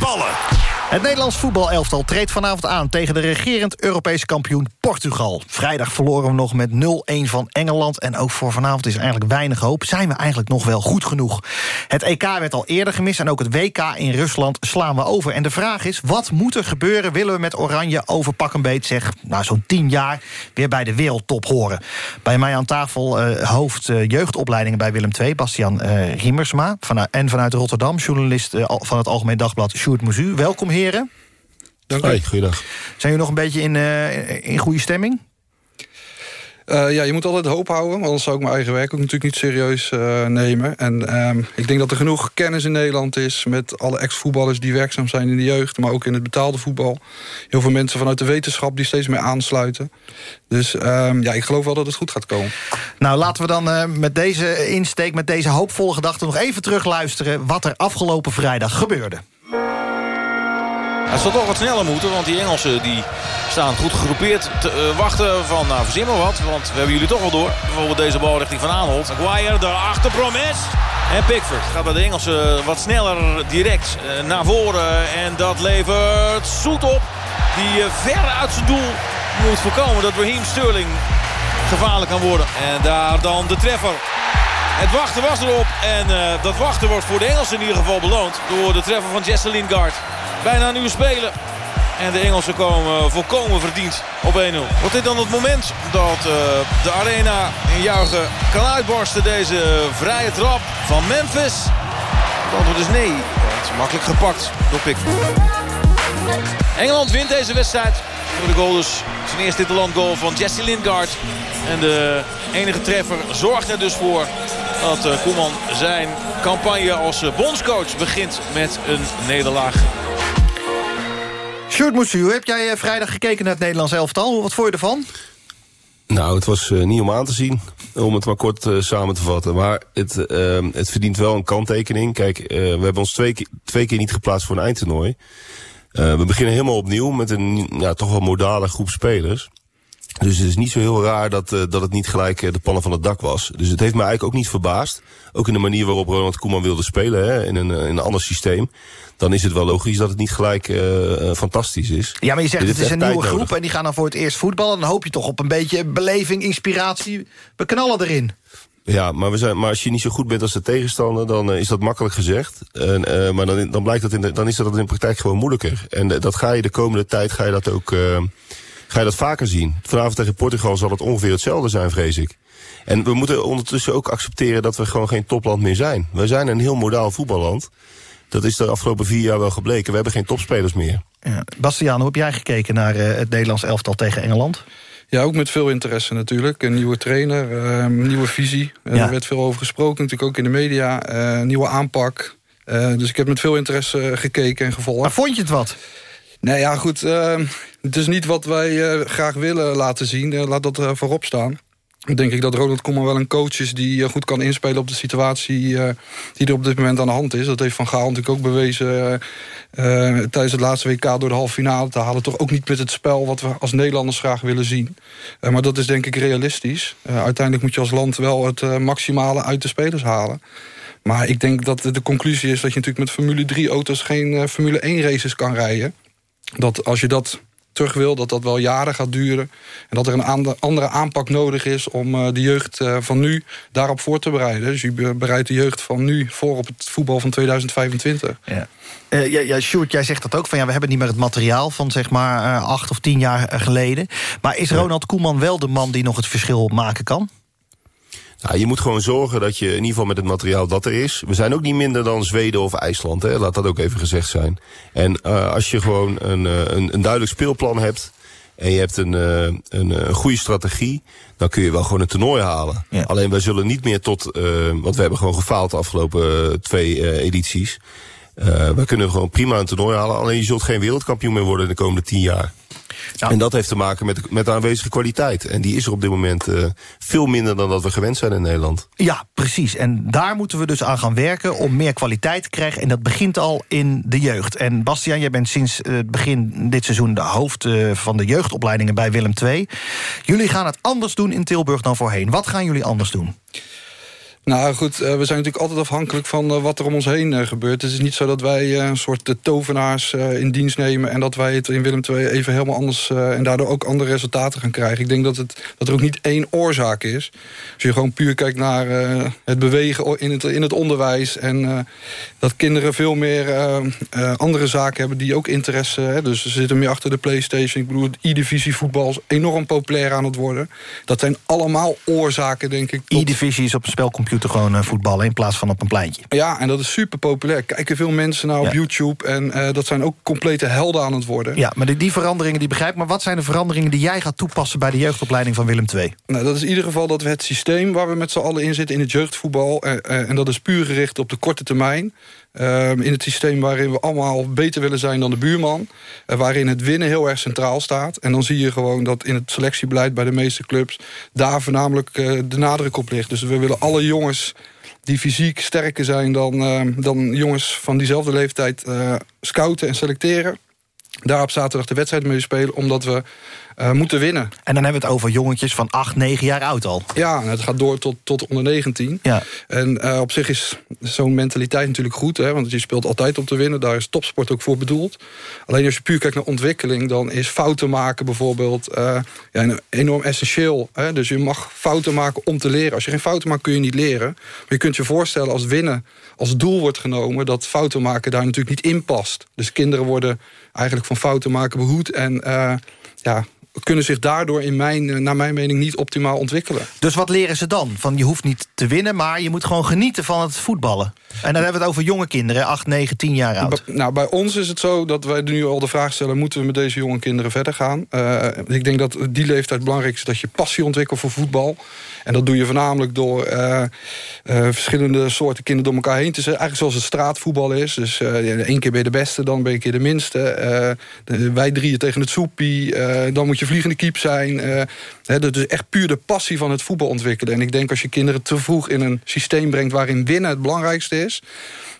ballen. Het Nederlands voetbalelftal treedt vanavond aan... tegen de regerend Europese kampioen Portugal. Vrijdag verloren we nog met 0-1 van Engeland... en ook voor vanavond is eigenlijk weinig hoop. Zijn we eigenlijk nog wel goed genoeg? Het EK werd al eerder gemist... en ook het WK in Rusland slaan we over. En de vraag is, wat moet er gebeuren? Willen we met Oranje over beet, zeg... nou, zo'n tien jaar weer bij de wereldtop horen? Bij mij aan tafel eh, hoofd eh, jeugdopleidingen bij Willem II... Bastiaan eh, Riemersma en vanuit Rotterdam... journalist al- van het Algemeen Dagblad Sjoerd Mozu. Welkom, heren. Dank u. goeiedag. Zijn jullie nog een beetje in, eh, in goede stemming? Eh, ja, je moet altijd hoop houden, want anders zou ik mijn eigen werk ook natuurlijk niet serieus eh, nemen. En ehm, ik denk dat er genoeg kennis in Nederland is met alle ex-voetballers die werkzaam zijn in de jeugd, maar ook in het betaalde voetbal. Heel veel mensen vanuit de wetenschap die steeds meer aansluiten. Dus ehm, ja, ik geloof wel dat het goed gaat komen. Nou, laten we dan eh, met deze insteek, met deze hoopvolle gedachte... nog even terugluisteren wat er afgelopen vrijdag gebeurde. Het zal toch wat sneller moeten, want die Engelsen die staan goed gegroepeerd te eh, wachten van, nou verzin maar wat, want we hebben jullie toch wel door. Bijvoorbeeld deze bal richting Van Aanholt. Maguire, daarachter Promes. En Pickford gaat bij de Engelsen wat sneller direct eh, naar voren. En dat levert Soet op, die eh, ver uit zijn doel moet voorkomen dat Raheem Sterling gevaarlijk kan worden. En daar dan de treffer. Het wachten was erop en eh, dat wachten wordt voor de Engelsen in ieder geval beloond. Door de treffer van Jesse Lingard. Bijna een uur spelen. En de Engelsen komen volkomen verdiend op 1-0. Wordt dit dan het moment dat eh, de arena in juichen kan uitbarsten? Deze vrije trap van Memphis. Het antwoord is nee. Makkelijk gepakt door Pickford. Engeland wint deze wedstrijd. Door de goal dus zijn eerste interlandgoal van Jesse Lingard. En de enige treffer zorgt er dus voor dat eh, Koeman zijn campagne als eh, bondscoach begint met een nederlaag. Sjoerd Moesu, heb jij eh, vrijdag gekeken naar het Nederlands elftal? Wat vond je ervan? Nou, het was eh, niet om aan te zien, om het maar kort eh, samen te vatten. Maar het, eh, het verdient wel een kanttekening. Kijk, eh, we hebben ons twee, keer- twee keer niet geplaatst voor een eindtoernooi. Eh, we beginnen helemaal opnieuw met een ja, toch wel modale groep spelers. Dus het is niet zo heel raar dat, eh, dat het niet gelijk eh, de pannen van het dak was. Dus het heeft me eigenlijk ook niet verbaasd. Ook in de manier waarop Ronald Koeman wilde spelen, hè, in, een, in een ander systeem. Dan is het wel logisch dat het niet gelijk fantastisch is. Ja, maar je zegt het is een nieuwe groep... nodig. en die gaan dan voor het eerst voetballen. Dan hoop je toch op een beetje beleving, inspiratie. We knallen erin. Ja, maar, we zijn, maar als je niet zo goed bent als de tegenstander, dan eh, is dat makkelijk gezegd. En, eh, maar dan, dan, blijkt dat in de, dan is dat in de praktijk gewoon moeilijker. En eh, dat ga je de komende tijd ga je dat ook ga je dat vaker zien. Vanavond tegen Portugal zal het ongeveer hetzelfde zijn, vrees ik. En we moeten ondertussen ook accepteren dat we gewoon geen topland meer zijn. We zijn een heel modaal voetballand. Dat is de afgelopen vier jaar wel gebleken. We hebben geen topspelers meer. Ja. Bastiaan, hoe heb jij gekeken naar het Nederlands elftal tegen Engeland? Ja, ook met veel interesse natuurlijk. Een nieuwe trainer, uh, een nieuwe visie. Uh, ja. Er werd veel over gesproken, natuurlijk ook in de media. nieuwe aanpak. dus ik heb met veel interesse gekeken en gevolgd. Maar vond je het wat? Nee, ja, goed. het is niet wat wij graag willen laten zien. laat dat voorop staan denk ik dat Ronald Koeman wel een coach is... die goed kan inspelen op de situatie uh, die er op dit moment aan de hand is. Dat heeft Van Gaal natuurlijk ook bewezen... Uh, tijdens het laatste WK door de halve finale te halen. Toch ook niet met het spel wat we als Nederlanders graag willen zien. maar dat is denk ik realistisch. uiteindelijk moet je als land wel het maximale uit de spelers halen. Maar ik denk dat de conclusie is dat je natuurlijk met Formule 3 auto's... geen Formule 1 races kan rijden. Dat als je dat terug wil, dat dat wel jaren gaat duren. En dat er een andere aanpak nodig is om uh, de jeugd uh, van nu daarop voor te bereiden. Dus je bereidt de jeugd van nu voor op het voetbal van 2025. Ja. Uh, ja, ja, Sjoerd, jij zegt dat ook, van ja, we hebben niet meer het materiaal van zeg maar acht of tien jaar geleden. Maar is Ronald Koeman wel de man die nog het verschil maken kan? Nou, je moet gewoon zorgen dat je in ieder geval met het materiaal dat er is... we zijn ook niet minder dan Zweden of IJsland, hè? laat dat ook even gezegd zijn. En uh, als je gewoon een, uh, een, een, duidelijk speelplan hebt... en je hebt een, uh, een, een, goede strategie... dan kun je wel gewoon een toernooi halen. Ja. Alleen wij zullen niet meer tot... want we hebben gewoon gefaald de afgelopen twee edities... wij kunnen gewoon prima een toernooi halen. Alleen je zult geen wereldkampioen meer worden in de komende tien jaar. Ja. En dat heeft te maken met, met de aanwezige kwaliteit. En die is er op dit moment uh, veel minder dan dat we gewend zijn in Nederland. Ja, precies. En daar moeten we dus aan gaan werken om meer kwaliteit te krijgen. En dat begint al in de jeugd. En Bastiaan, jij bent sinds het begin dit seizoen... de hoofd uh, van de jeugdopleidingen bij Willem II. Jullie gaan het anders doen in Tilburg dan voorheen. Wat gaan jullie anders doen? Nou goed, we zijn natuurlijk altijd afhankelijk van wat er om ons heen gebeurt. Het is niet zo dat wij een soort tovenaars in dienst nemen... en dat wij het in Willem II even helemaal anders... en daardoor ook andere resultaten gaan krijgen. Ik denk dat, het, dat er ook niet één oorzaak is. Als je gewoon puur kijkt naar het bewegen in het, in het onderwijs... en dat kinderen veel meer andere zaken hebben die ook interesse... Dus ze zitten meer achter de Playstation. Ik bedoel, E-divisie voetbal is enorm populair aan het worden. Dat zijn allemaal oorzaken, denk ik. Tot... E-divisie is op spelcomputer computer gewoon uh, voetballen... in plaats van op een pleintje. Ja, en dat is super populair. Kijken veel mensen naar op YouTube. En uh, dat zijn ook complete helden aan het worden. Ja, maar die, die, veranderingen die begrijp ik. Maar wat zijn de veranderingen die jij gaat toepassen... bij de jeugdopleiding van Willem II? Nou, dat is in ieder geval dat we het systeem... waar we met z'n allen in zitten in het jeugdvoetbal... Uh, en dat is puur gericht op de korte termijn... Uh, in het systeem waarin we allemaal beter willen zijn dan de buurman. Waarin het winnen heel erg centraal staat. En dan zie je gewoon dat in het selectiebeleid bij de meeste clubs... daar voornamelijk de nadruk op ligt. Dus we willen alle jongens die fysiek sterker zijn dan, ehm, dan jongens van diezelfde leeftijd... scouten en selecteren. Daar op zaterdag de wedstrijd mee spelen... omdat we uh, moeten winnen. En dan hebben we het over jongetjes van 8, 9 jaar oud al. Ja, het gaat door tot, tot onder 19. Ja. En uh, op zich is zo'n mentaliteit natuurlijk goed. Hè, want je speelt altijd om te winnen. Daar is topsport ook voor bedoeld. Alleen als je puur kijkt naar ontwikkeling... dan is fouten maken bijvoorbeeld uh, ja, enorm essentieel. Hè. Dus je mag fouten maken om te leren. Als je geen fouten maakt kun je niet leren. Maar je kunt je voorstellen als winnen als doel wordt genomen... dat fouten maken daar natuurlijk niet in past. Dus kinderen worden eigenlijk van fouten maken behoed. En ja, kunnen zich daardoor in mijn, eh, naar mijn mening niet optimaal ontwikkelen. Dus wat leren ze dan? Van je hoeft niet te winnen, maar je moet gewoon genieten van het voetballen. En dan hebben we het over jonge kinderen, 8, 9, 10 jaar oud. nou, bij ons is het zo dat wij nu al de vraag stellen... moeten we met deze jonge kinderen verder gaan? Uh, ik denk dat die leeftijd belangrijk is dat je passie ontwikkelt voor voetbal. En dat doe je voornamelijk door uh, uh, verschillende soorten kinderen door elkaar heen te zetten. Eigenlijk zoals het straatvoetbal is. Dus één keer ben je de beste, dan ben je een keer de minste. De, wij drieën tegen het soepie, dan moet je vliegende kiep zijn. Hè, dat is echt puur de passie van het voetbal ontwikkelen. En ik denk als je kinderen te vroeg in een systeem brengt... waarin winnen het belangrijkste is...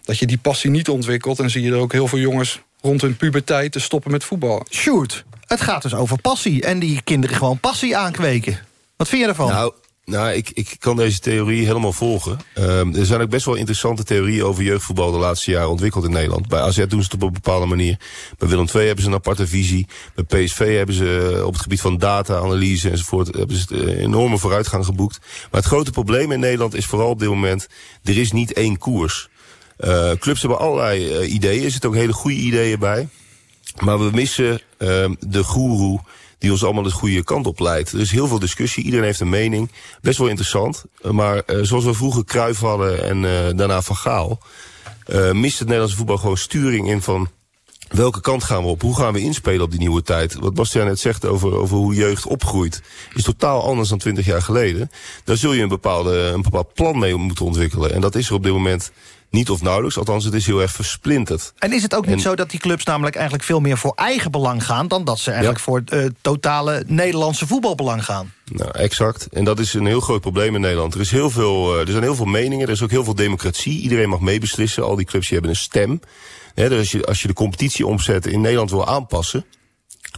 dat je die passie niet ontwikkelt. En zie je er ook heel veel jongens rond hun puberteit te stoppen met voetbal. Shoot, het gaat dus over passie. En die kinderen gewoon passie aankweken. Wat vind je ervan? Nou, nou, ik, ik kan deze theorie helemaal volgen. Um, er zijn ook best wel interessante theorieën over jeugdvoetbal de laatste jaren ontwikkeld in Nederland. Bij AZ doen ze het op een bepaalde manier. Bij Willem II hebben ze een aparte visie. Bij PSV hebben ze eh, op het gebied van data-analyse enzovoort hebben ze eh, enorme vooruitgang geboekt. Maar het grote probleem in Nederland is vooral op dit moment, er is niet één koers. Uh, clubs hebben allerlei ideeën, er zitten ook hele goede ideeën bij. Maar we missen ehm, de goeroe die ons allemaal de goede kant op leidt. Er is heel veel discussie, iedereen heeft een mening. Best wel interessant. Maar eh, zoals we vroeger Cruijff hadden en eh, daarna Van Gaal... eh, mist het Nederlandse voetbal gewoon sturing in van... Welke kant gaan we op? Hoe gaan we inspelen op die nieuwe tijd? Wat Bastiaan net zegt over, over hoe jeugd opgroeit... is totaal anders dan twintig jaar geleden. Daar zul je een, bepaalde, een bepaald plan mee moeten ontwikkelen. En dat is er op dit moment niet of nauwelijks. Althans, het is heel erg versplinterd. En is het ook niet En- zo dat die clubs namelijk eigenlijk veel meer voor eigen belang gaan... dan dat ze eigenlijk voor eh, totale Nederlandse voetbalbelang gaan? Nou, exact. En dat is een heel groot probleem in Nederland. Er, is heel veel, eh, er zijn heel veel meningen, er is ook heel veel democratie. Iedereen mag meebeslissen, al die clubs die hebben een stem. Dus als je, als je de competitie omzet in Nederland wil aanpassen...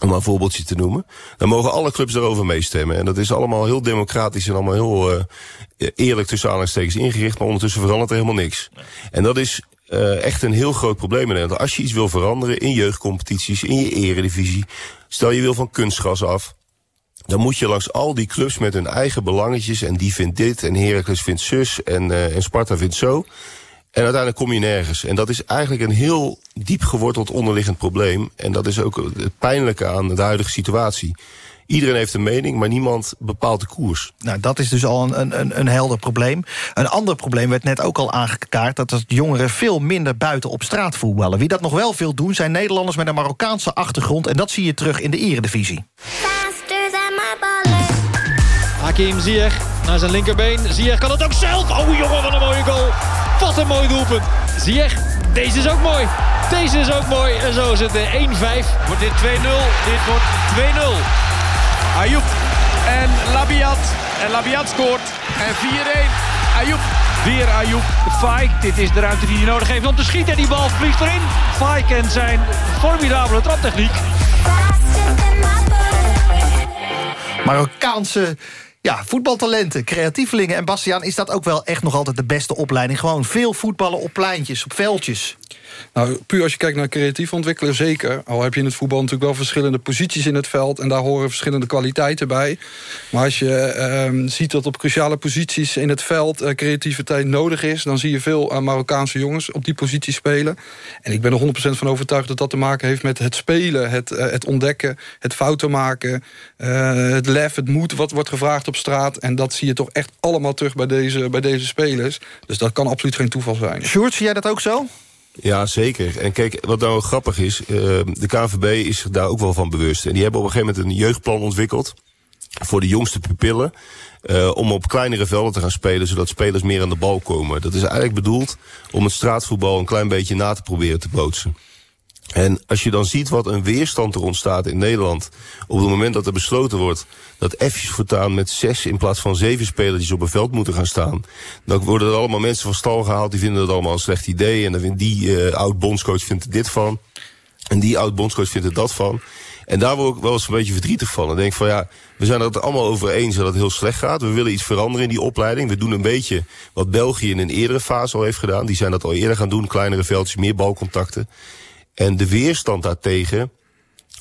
om een voorbeeldje te noemen... dan mogen alle clubs daarover meestemmen. En dat is allemaal heel democratisch en allemaal heel eh, eerlijk tussen aanhalingstekens ingericht... maar ondertussen verandert er helemaal niks. En dat is eh, echt een heel groot probleem in Nederland. Als je iets wil veranderen in jeugdcompetities, in je eredivisie... stel je wil van kunstgras af dan moet je langs al die clubs met hun eigen belangetjes... en die vindt dit, en Heracles vindt zus, en, eh, en Sparta vindt zo... En uiteindelijk kom je nergens. En dat is eigenlijk een heel diep geworteld onderliggend probleem. En dat is ook het pijnlijke aan de huidige situatie. Iedereen heeft een mening, maar niemand bepaalt de koers. Nou, dat is dus al een, een, een helder probleem. Een ander probleem werd net ook al aangekaart... dat jongeren veel minder buiten op straat voetballen. Wie dat nog wel veel doen, zijn Nederlanders met een Marokkaanse achtergrond... en dat zie je terug in de eredivisie. Hakim Ziyech naar zijn linkerbeen. Ziyech kan het ook zelf. Oh jongen, wat een mooie goal. Wat een mooi doelpunt. Ziyech, deze is ook mooi. Deze is ook mooi. En zo is het eh, 1-5. Wordt dit 2-0? Dit wordt 2-0. Ayoub en Labiat. En Labiat scoort. En 4-1. Ayoub. Weer Ayoub. Faik, dit is de ruimte die hij nodig heeft om te schieten. En die bal vliegt erin. Faik en zijn formidabele traptechniek. Marokkaanse ja, voetbaltalenten, creatievelingen. En Bastiaan, is dat ook wel echt nog altijd de beste opleiding? Gewoon veel voetballen op pleintjes, op veldjes. Nou, puur als je kijkt naar creatief ontwikkelen, zeker. Al heb je in het voetbal natuurlijk wel verschillende posities in het veld... en daar horen verschillende kwaliteiten bij. Maar als je ehm, ziet dat op cruciale posities in het veld... eh, creativiteit nodig is, dan zie je veel eh, Marokkaanse jongens op die positie spelen. En ik ben er 100% van overtuigd dat dat te maken heeft met het spelen... het, eh, het ontdekken, het fouten maken, het lef, het moed... wat wordt gevraagd op straat. En dat zie je toch echt allemaal terug bij deze, bij deze spelers. Dus dat kan absoluut geen toeval zijn. Sjoerd, zie jij dat ook zo? Ja, zeker. En kijk, wat nou grappig is... eh, de KNVB is zich daar ook wel van bewust. En die hebben op een gegeven moment een jeugdplan ontwikkeld... voor de jongste pupillen... eh, om op kleinere velden te gaan spelen... zodat spelers meer aan de bal komen. Dat is eigenlijk bedoeld om het straatvoetbal... een klein beetje na te proberen te bootsen. En als je dan ziet wat een weerstand er ontstaat in Nederland... op het moment dat er besloten wordt dat F's voortaan met zes... in plaats van zeven spelers op een veld moeten gaan staan... dan worden er allemaal mensen van stal gehaald... die vinden dat allemaal een slecht idee. En dan die eh, oud-bondscoach vindt dit van. En die oud-bondscoach vindt er dat van. En daar word ik wel eens een beetje verdrietig van. En denk van ja, we zijn het allemaal over eens dat het heel slecht gaat. We willen iets veranderen in die opleiding. We doen een beetje wat België in een eerdere fase al heeft gedaan. Die zijn dat al eerder gaan doen. Kleinere veldjes, meer balcontacten. En de weerstand daartegen,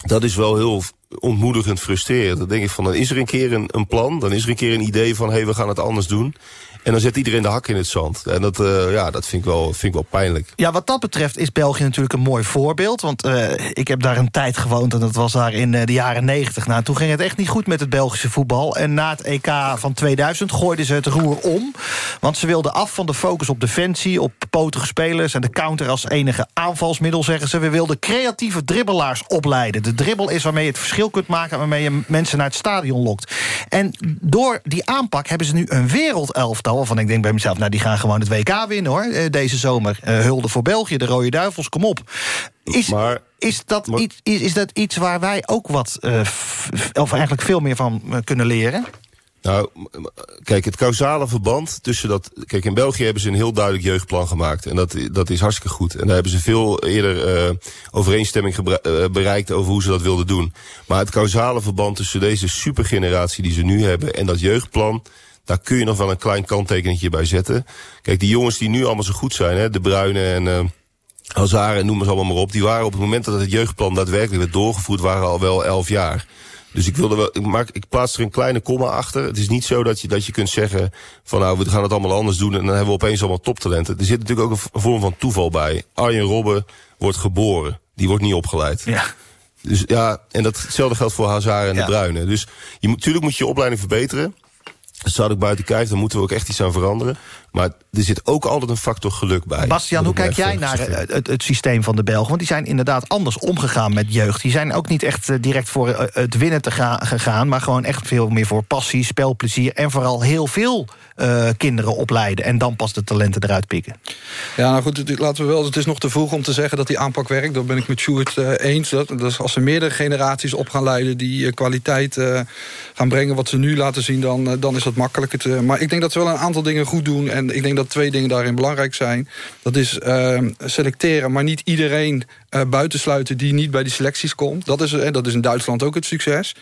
dat is wel heel ontmoedigend frustrerend. Dan denk ik van, dan is er een keer een, een plan. Dan is er een keer een idee van, hé, hey, we gaan het anders doen. En dan zet iedereen de hak in het zand. En dat, uh, ja, dat vind ik, wel, vind ik wel pijnlijk. Ja, wat dat betreft is België natuurlijk een mooi voorbeeld. Want uh, ik heb daar een tijd gewoond en dat was daar in uh, de jaren negentig. Nou, toen ging het echt niet goed met het Belgische voetbal. En na het EK van 2000 gooiden ze het roer om. Want ze wilden af van de focus op defensie, op potige spelers... en de counter als enige aanvalsmiddel, zeggen ze. We wilden creatieve dribbelaars opleiden. De dribbel is waarmee het verschil kunt maken... waarmee je mensen naar het stadion lokt. En door die aanpak hebben ze nu een wereldelftal waarvan ik denk bij mezelf... nou, die gaan gewoon het WK winnen, hoor, deze zomer. Uh, hulde voor België, de Rode Duivels, kom op. Is, maar, is, dat, maar, iets, is, is dat iets waar wij ook wat... Uh, of eigenlijk veel meer van kunnen leren? Nou, kijk, het causale verband tussen dat... Kijk, in België hebben ze een heel duidelijk jeugdplan gemaakt. En dat, dat is hartstikke goed. En daar hebben ze veel eerder uh, overeenstemming uh, bereikt over hoe ze dat wilden doen. Maar het causale verband tussen deze supergeneratie die ze nu hebben... en dat jeugdplan, daar kun je nog wel een klein kanttekenetje bij zetten. Kijk, die jongens die nu allemaal zo goed zijn, hè, de Bruine en... Uh, Hazard en noem maar allemaal maar op. Die waren op het moment dat het jeugdplan daadwerkelijk werd doorgevoerd... waren al wel elf jaar. Dus ik wilde wel, ik, maak, ik plaats er een kleine komma achter. Het is niet zo dat je, dat je kunt zeggen van nou, we gaan het allemaal anders doen en dan hebben we opeens allemaal toptalenten. Er zit natuurlijk ook een vorm van toeval bij. Arjen Robben wordt geboren. Die wordt niet opgeleid. Ja. Dus ja, en dat, hetzelfde geldt voor Hazard en Ja. de Bruyne. Dus je moet, natuurlijk moet je je opleiding verbeteren. Dat staat ook buiten kijf, daar moeten we ook echt iets aan veranderen. Maar er zit ook altijd een factor geluk bij. Bastiaan, hoe kijk jij naar het, het systeem van de Belgen? Want die zijn inderdaad anders omgegaan met jeugd. Die zijn ook niet echt eh, direct voor eh, het winnen te ga- gegaan... maar gewoon echt veel meer voor passie, spelplezier... en vooral heel veel eh, kinderen opleiden... en dan pas de talenten eruit pikken. Ja, nou goed, laten we wel. Het is nog te vroeg om te zeggen dat die aanpak werkt. Dat ben ik met Sjoerd eh, eens. Dat, dat als ze meerdere generaties op gaan leiden... die kwaliteit eh, gaan brengen wat ze nu laten zien... dan, dan is dat makkelijk. Het, eh, maar ik denk dat ze wel een aantal dingen goed doen. En ik denk dat twee dingen daarin belangrijk zijn. Dat is eh, selecteren, maar niet iedereen buitensluiten... die niet bij die selecties komt. Dat is, eh, dat is in Duitsland ook het succes.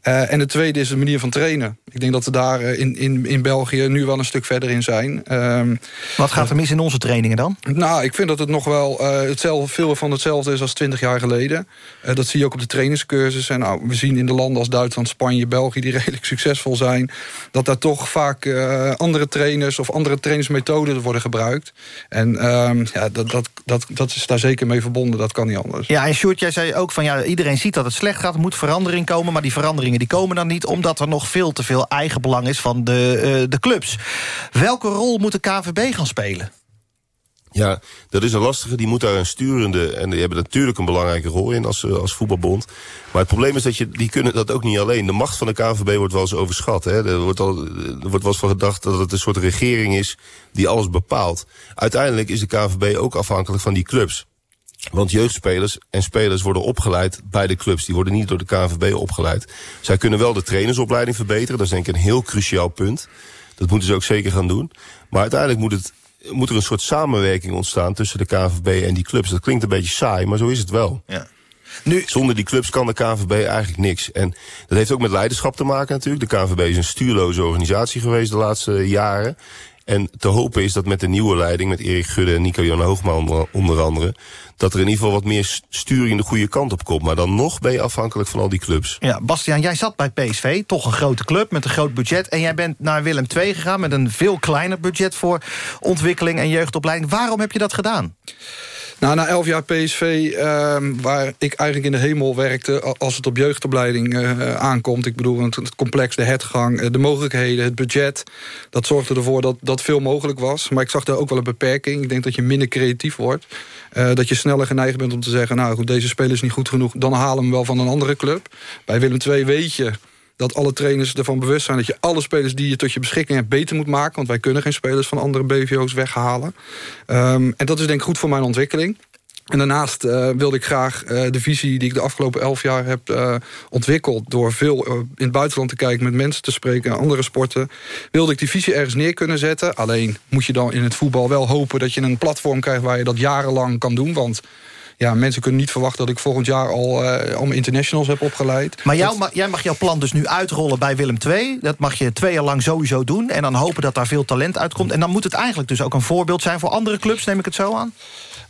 Eh, en het tweede is de manier van trainen. Ik denk dat we daar eh, in, in, in België nu wel een stuk verder in zijn. Ehm, Wat gaat er mis in onze trainingen dan? nou, ik vind dat het nog wel eh, hetzelfde, veel van hetzelfde is als 20 jaar geleden. Eh, dat zie je ook op de trainingscursus. En nou, we zien in de landen als Duitsland, Spanje, België... die redelijk succesvol zijn... dat daar toch vaak eh, andere trainers of andere trainingsmethoden worden gebruikt. En ehm, ja, dat, dat, dat, dat is daar zeker mee verbonden. Dat kan niet anders. Ja, en Sjoerd, jij zei ook van ja, iedereen ziet dat het slecht gaat. Er moet verandering komen, maar die veranderingen die komen dan niet... omdat er nog veel te veel eigenbelang is van de, eh, de clubs. Welke rol moet de KVB gaan spelen? Ja, dat is een lastige. Die moet daar een sturende... en die hebben natuurlijk een belangrijke rol in als, eh, als voetbalbond. Maar het probleem is dat je, die kunnen dat ook niet alleen. De macht van de KNVB wordt wel eens overschat. Hè. Er, wordt al, er wordt wel eens van gedacht dat het een soort regering is... die alles bepaalt. Uiteindelijk is de KNVB ook afhankelijk van die clubs. Want jeugdspelers en spelers worden opgeleid bij de clubs. Die worden niet door de KNVB opgeleid. Zij kunnen wel de trainersopleiding verbeteren. Dat is denk ik een heel cruciaal punt. Dat moeten ze ook zeker gaan doen. Maar uiteindelijk moet, het, moet er een soort samenwerking ontstaan... tussen de KNVB en die clubs. Dat klinkt een beetje saai, maar zo is het wel. Ja. Nu, Zonder die clubs kan de KNVB eigenlijk niks. En dat heeft ook met leiderschap te maken natuurlijk. De KNVB is een stuurloze organisatie geweest de laatste jaren. En te hopen is dat met de nieuwe leiding, met Erik Gudde en Nico-Jan Hoogma onder, onder andere... dat er in ieder geval wat meer sturing de goede kant op komt. Maar dan nog ben je afhankelijk van al die clubs. Ja, Bastiaan, jij zat bij PSV, toch een grote club met een groot budget... en jij bent naar Willem II gegaan met een veel kleiner budget... voor ontwikkeling en jeugdopleiding. Waarom heb je dat gedaan? Nou, na elf jaar PSV, ehm, waar ik eigenlijk in de hemel werkte... als het op jeugdopleiding eh, aankomt. Ik bedoel, het, het complex, de hetgang, eh, de mogelijkheden, het budget... dat zorgde ervoor dat, dat veel mogelijk was. Maar ik zag daar ook wel een beperking. Ik denk dat je minder creatief wordt. Eh, dat je sneller geneigd bent om te zeggen... nou goed, deze speler is niet goed genoeg, dan halen we hem wel van een andere club. Bij Willem II weet je dat alle trainers ervan bewust zijn... dat je alle spelers die je tot je beschikking hebt beter moet maken. Want wij kunnen geen spelers van andere BVO's weghalen. Ehm, en dat is denk ik goed voor mijn ontwikkeling. En daarnaast eh, wilde ik graag eh, de visie die ik de afgelopen elf jaar heb eh, ontwikkeld... door veel in het buitenland te kijken, met mensen te spreken... andere sporten, wilde ik die visie ergens neer kunnen zetten. Alleen moet je dan in het voetbal wel hopen dat je een platform krijgt... waar je dat jarenlang kan doen, want... Ja, mensen kunnen niet verwachten dat ik volgend jaar al, al mijn internationals heb opgeleid. Maar jou, ma- jij mag jouw plan dus nu uitrollen bij Willem II. Dat mag je twee jaar lang sowieso doen. En dan hopen dat daar veel talent uitkomt. En dan moet het eigenlijk dus ook een voorbeeld zijn voor andere clubs. Neem ik het zo aan?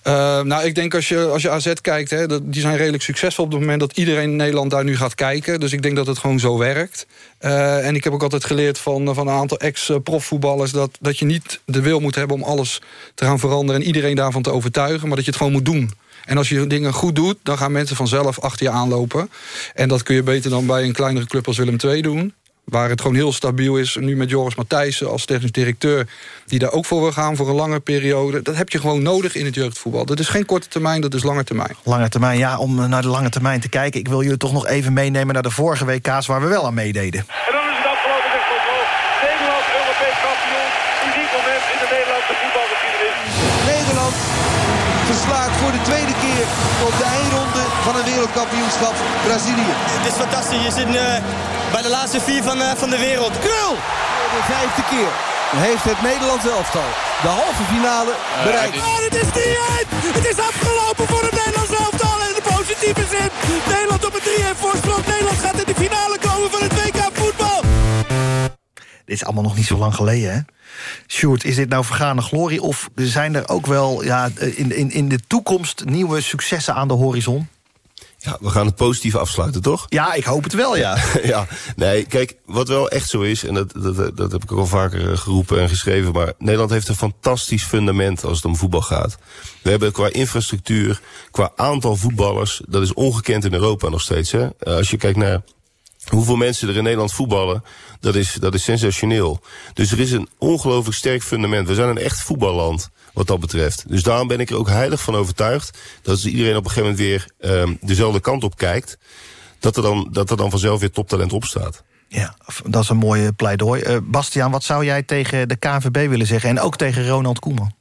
Uh, nou, ik denk als je, als je AZ kijkt, hè, dat, die zijn redelijk succesvol op het moment dat iedereen in Nederland daar nu gaat kijken. Dus ik denk dat het gewoon zo werkt. Uh, en ik heb ook altijd geleerd van, van een aantal ex-profvoetballers dat, dat je niet de wil moet hebben om alles te gaan veranderen en iedereen daarvan te overtuigen, maar dat je het gewoon moet doen. En als je dingen goed doet, dan gaan mensen vanzelf achter je aanlopen. En dat kun je beter dan bij een kleinere club als Willem II doen. Waar het gewoon heel stabiel is. Nu met Joris Matthijssen als technisch directeur... die daar ook voor wil gaan voor een lange periode. Dat heb je gewoon nodig in het jeugdvoetbal. Dat is geen korte termijn, dat is lange termijn. Lange termijn, ja, om naar de lange termijn te kijken. Ik wil jullie toch nog even meenemen naar de vorige WK's... waar we wel aan meededen. En dan is het afgelopen echt wel Nederland, Europees kampioen. Uniek moment in de Nederlandse voetbalgeschiedenis. Nederland verslaat voor de tweede keer op de eindronde van een wereldkampioenschap Brazilië. Het is fantastisch. Je zit uh, bij de laatste vier van, uh, van de wereld. Krul! Voor de vijfde keer heeft het Nederlands elftal de halve finale bereikt. Uh, het is niet uit! Het is afgelopen voor het Nederlands elftal in de positieve zin. Nederland op een 3-1 voorsprong. Nederland gaat in de finale komen van het WK voetbal. Dit is allemaal nog niet zo lang geleden, hè? Sjoerd, is dit nou vergane glorie? Of zijn er ook wel ja, in, in, in de toekomst nieuwe successen aan de horizon? Ja, we gaan het positief afsluiten, toch? Ja, ik hoop het wel, ja. ja, nee, kijk, wat wel echt zo is... en dat, dat, dat heb ik ook al vaker geroepen en geschreven... maar Nederland heeft een fantastisch fundament als het om voetbal gaat. We hebben qua infrastructuur, qua aantal voetballers... dat is ongekend in Europa nog steeds. Hè? Als je kijkt naar hoeveel mensen er in Nederland voetballen... dat is, dat is sensationeel. Dus er is een ongelooflijk sterk fundament. We zijn een echt voetballand wat dat betreft. Dus daarom ben ik er ook heilig van overtuigd... dat als iedereen op een gegeven moment weer um, dezelfde kant op kijkt... Dat er, dan, dat er dan vanzelf weer toptalent opstaat. Ja, dat is een mooie pleidooi. Uh, Bastiaan, wat zou jij tegen de KNVB willen zeggen? En ook tegen Ronald Koeman?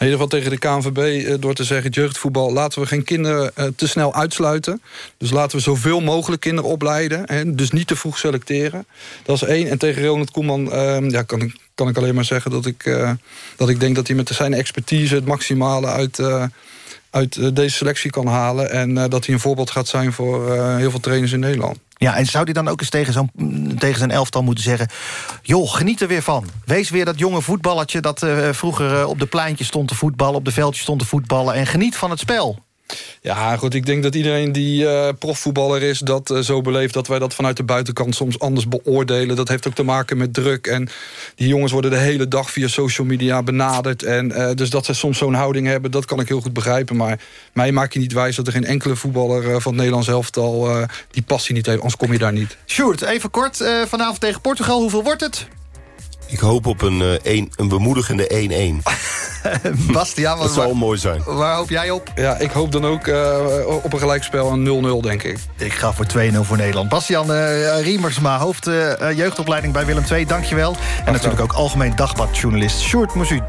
In ieder geval tegen de KNVB uh, door te zeggen... jeugdvoetbal, laten we geen kinderen uh, te snel uitsluiten. Dus laten we zoveel mogelijk kinderen opleiden. Hè, dus niet te vroeg selecteren. Dat is één. En tegen Ronald Koeman ja, kan ik kan ik alleen maar zeggen dat ik, uh, dat ik denk dat hij met zijn expertise het maximale uit, uit deze selectie kan halen. En dat hij een voorbeeld gaat zijn voor heel veel trainers in Nederland. Ja, en zou hij dan ook eens tegen, zo'n tegen zijn elftal moeten zeggen... joh, geniet er weer van. Wees weer dat jonge voetballertje dat vroeger op de pleintje stond te voetballen... op de veldje stond te voetballen en geniet van het spel. Ja, goed, ik denk dat iedereen die uh, profvoetballer is... dat uh, zo beleeft dat wij dat vanuit de buitenkant soms anders beoordelen. Dat heeft ook te maken met druk. En die jongens worden de hele dag via social media benaderd. En uh, dus dat ze soms zo'n houding hebben, dat kan ik heel goed begrijpen. Maar mij maak je niet wijs dat er geen enkele voetballer van het Nederlands elftal... die passie niet heeft, anders kom je daar niet. Sjoerd, even kort. vanavond tegen Portugal, hoeveel wordt het? Ik hoop op een, uh, een, een bemoedigende 1-1. Bastiaan, dat zou mooi zijn. Waar hoop jij op? Ja, ik hoop dan ook uh, op een gelijkspel, een 0-0 denk ik. Ik ga voor 2-0 voor Nederland. Bastiaan uh, Riemersma, hoofd jeugdopleiding bij Willem II, dankjewel. En natuurlijk ook algemeen dagbadjournalist Sjoerd Mozu.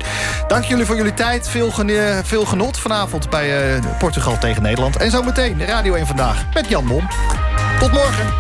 Dank jullie voor jullie tijd. Veel, gen veel genot vanavond bij Portugal tegen Nederland. En zometeen Radio 1 Vandaag met Jan Mom. Tot morgen.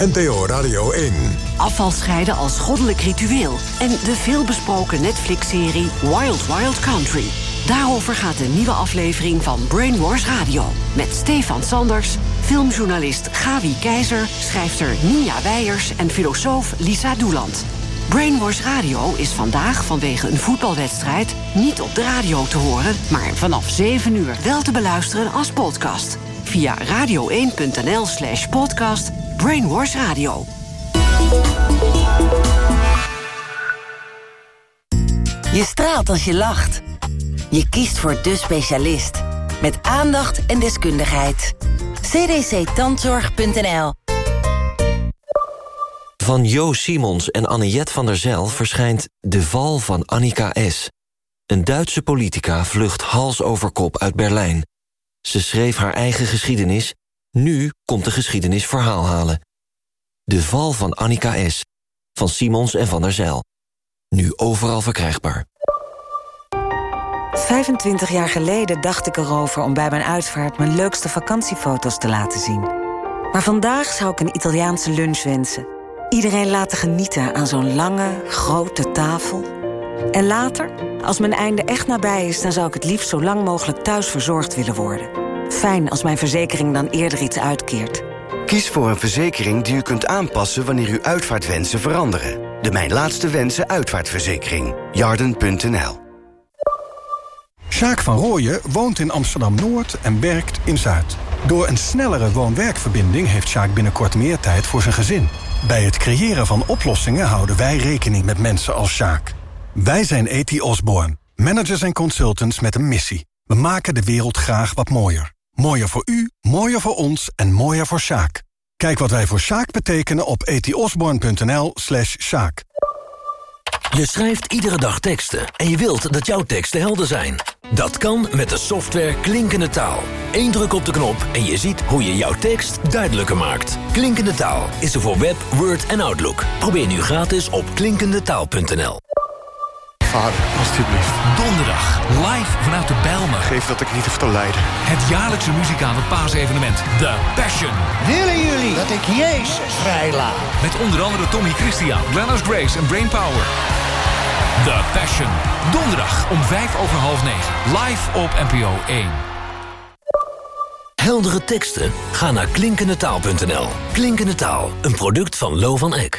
NPO Radio 1. Afval scheiden als goddelijk ritueel. En de veelbesproken Netflix-serie Wild Wild Country. Daarover gaat de nieuwe aflevering van Brainwars Radio. Met Stefan Sanders, filmjournalist Gavi Keizer... schrijfster Ninja Weijers en filosoof Lisa Doeland. Brainwars Radio is vandaag vanwege een voetbalwedstrijd... niet op de radio te horen, maar vanaf 7 uur wel te beluisteren als podcast via radio1.nl slash podcast Brainwash Radio. Je straalt als je lacht. Je kiest voor de specialist. Met aandacht en deskundigheid. cdctandzorg.nl Van Jo Simons en Anniette van der Zijl verschijnt De Val van Annika S. Een Duitse politica vlucht hals over kop uit Berlijn. Ze schreef haar eigen geschiedenis. Nu komt de geschiedenis verhaal halen. De val van Annika S. Van Simons en van der Zijl. Nu overal verkrijgbaar. 25 jaar geleden dacht ik erover om bij mijn uitvaart... mijn leukste vakantiefoto's te laten zien. Maar vandaag zou ik een Italiaanse lunch wensen. Iedereen laten genieten aan zo'n lange, grote tafel. En later... Als mijn einde echt nabij is, dan zou ik het liefst zo lang mogelijk thuis verzorgd willen worden. Fijn als mijn verzekering dan eerder iets uitkeert. Kies voor een verzekering die u kunt aanpassen wanneer uw uitvaartwensen veranderen. De Mijn Laatste Wensen uitvaartverzekering. Jarden.nl Sjaak van Rooyen woont in Amsterdam-Noord en werkt in Zuid. Door een snellere woon-werkverbinding heeft Sjaak binnenkort meer tijd voor zijn gezin. Bij het creëren van oplossingen houden wij rekening met mensen als Sjaak. Wij zijn E.T. Osborne, managers en consultants met een missie. We maken de wereld graag wat mooier. Mooier voor u, mooier voor ons en mooier voor Sjaak. Kijk wat wij voor Sjaak betekenen op etiosborn.nl slash Sjaak. Je schrijft iedere dag teksten en je wilt dat jouw teksten helder zijn. Dat kan met de software Klinkende Taal. Eén druk op de knop en je ziet hoe je jouw tekst duidelijker maakt. Klinkende Taal is er voor Web, Word en Outlook. Probeer nu gratis op klinkendetaal.nl. Vader, alstublieft. Donderdag, live vanuit de Bijlmer. Geef dat ik niet hoef te lijden. Het jaarlijkse muzikale paasevenement, The Passion. Willen jullie dat ik Jezus vrijlaat? Met onder andere Tommy Christian, Glennis Grace en Brainpower. The Passion. Donderdag om vijf over half negen. Live op NPO 1. Heldere teksten? Ga naar klinkendetaal.nl. Klinkende Taal, een product van Lo van Eck.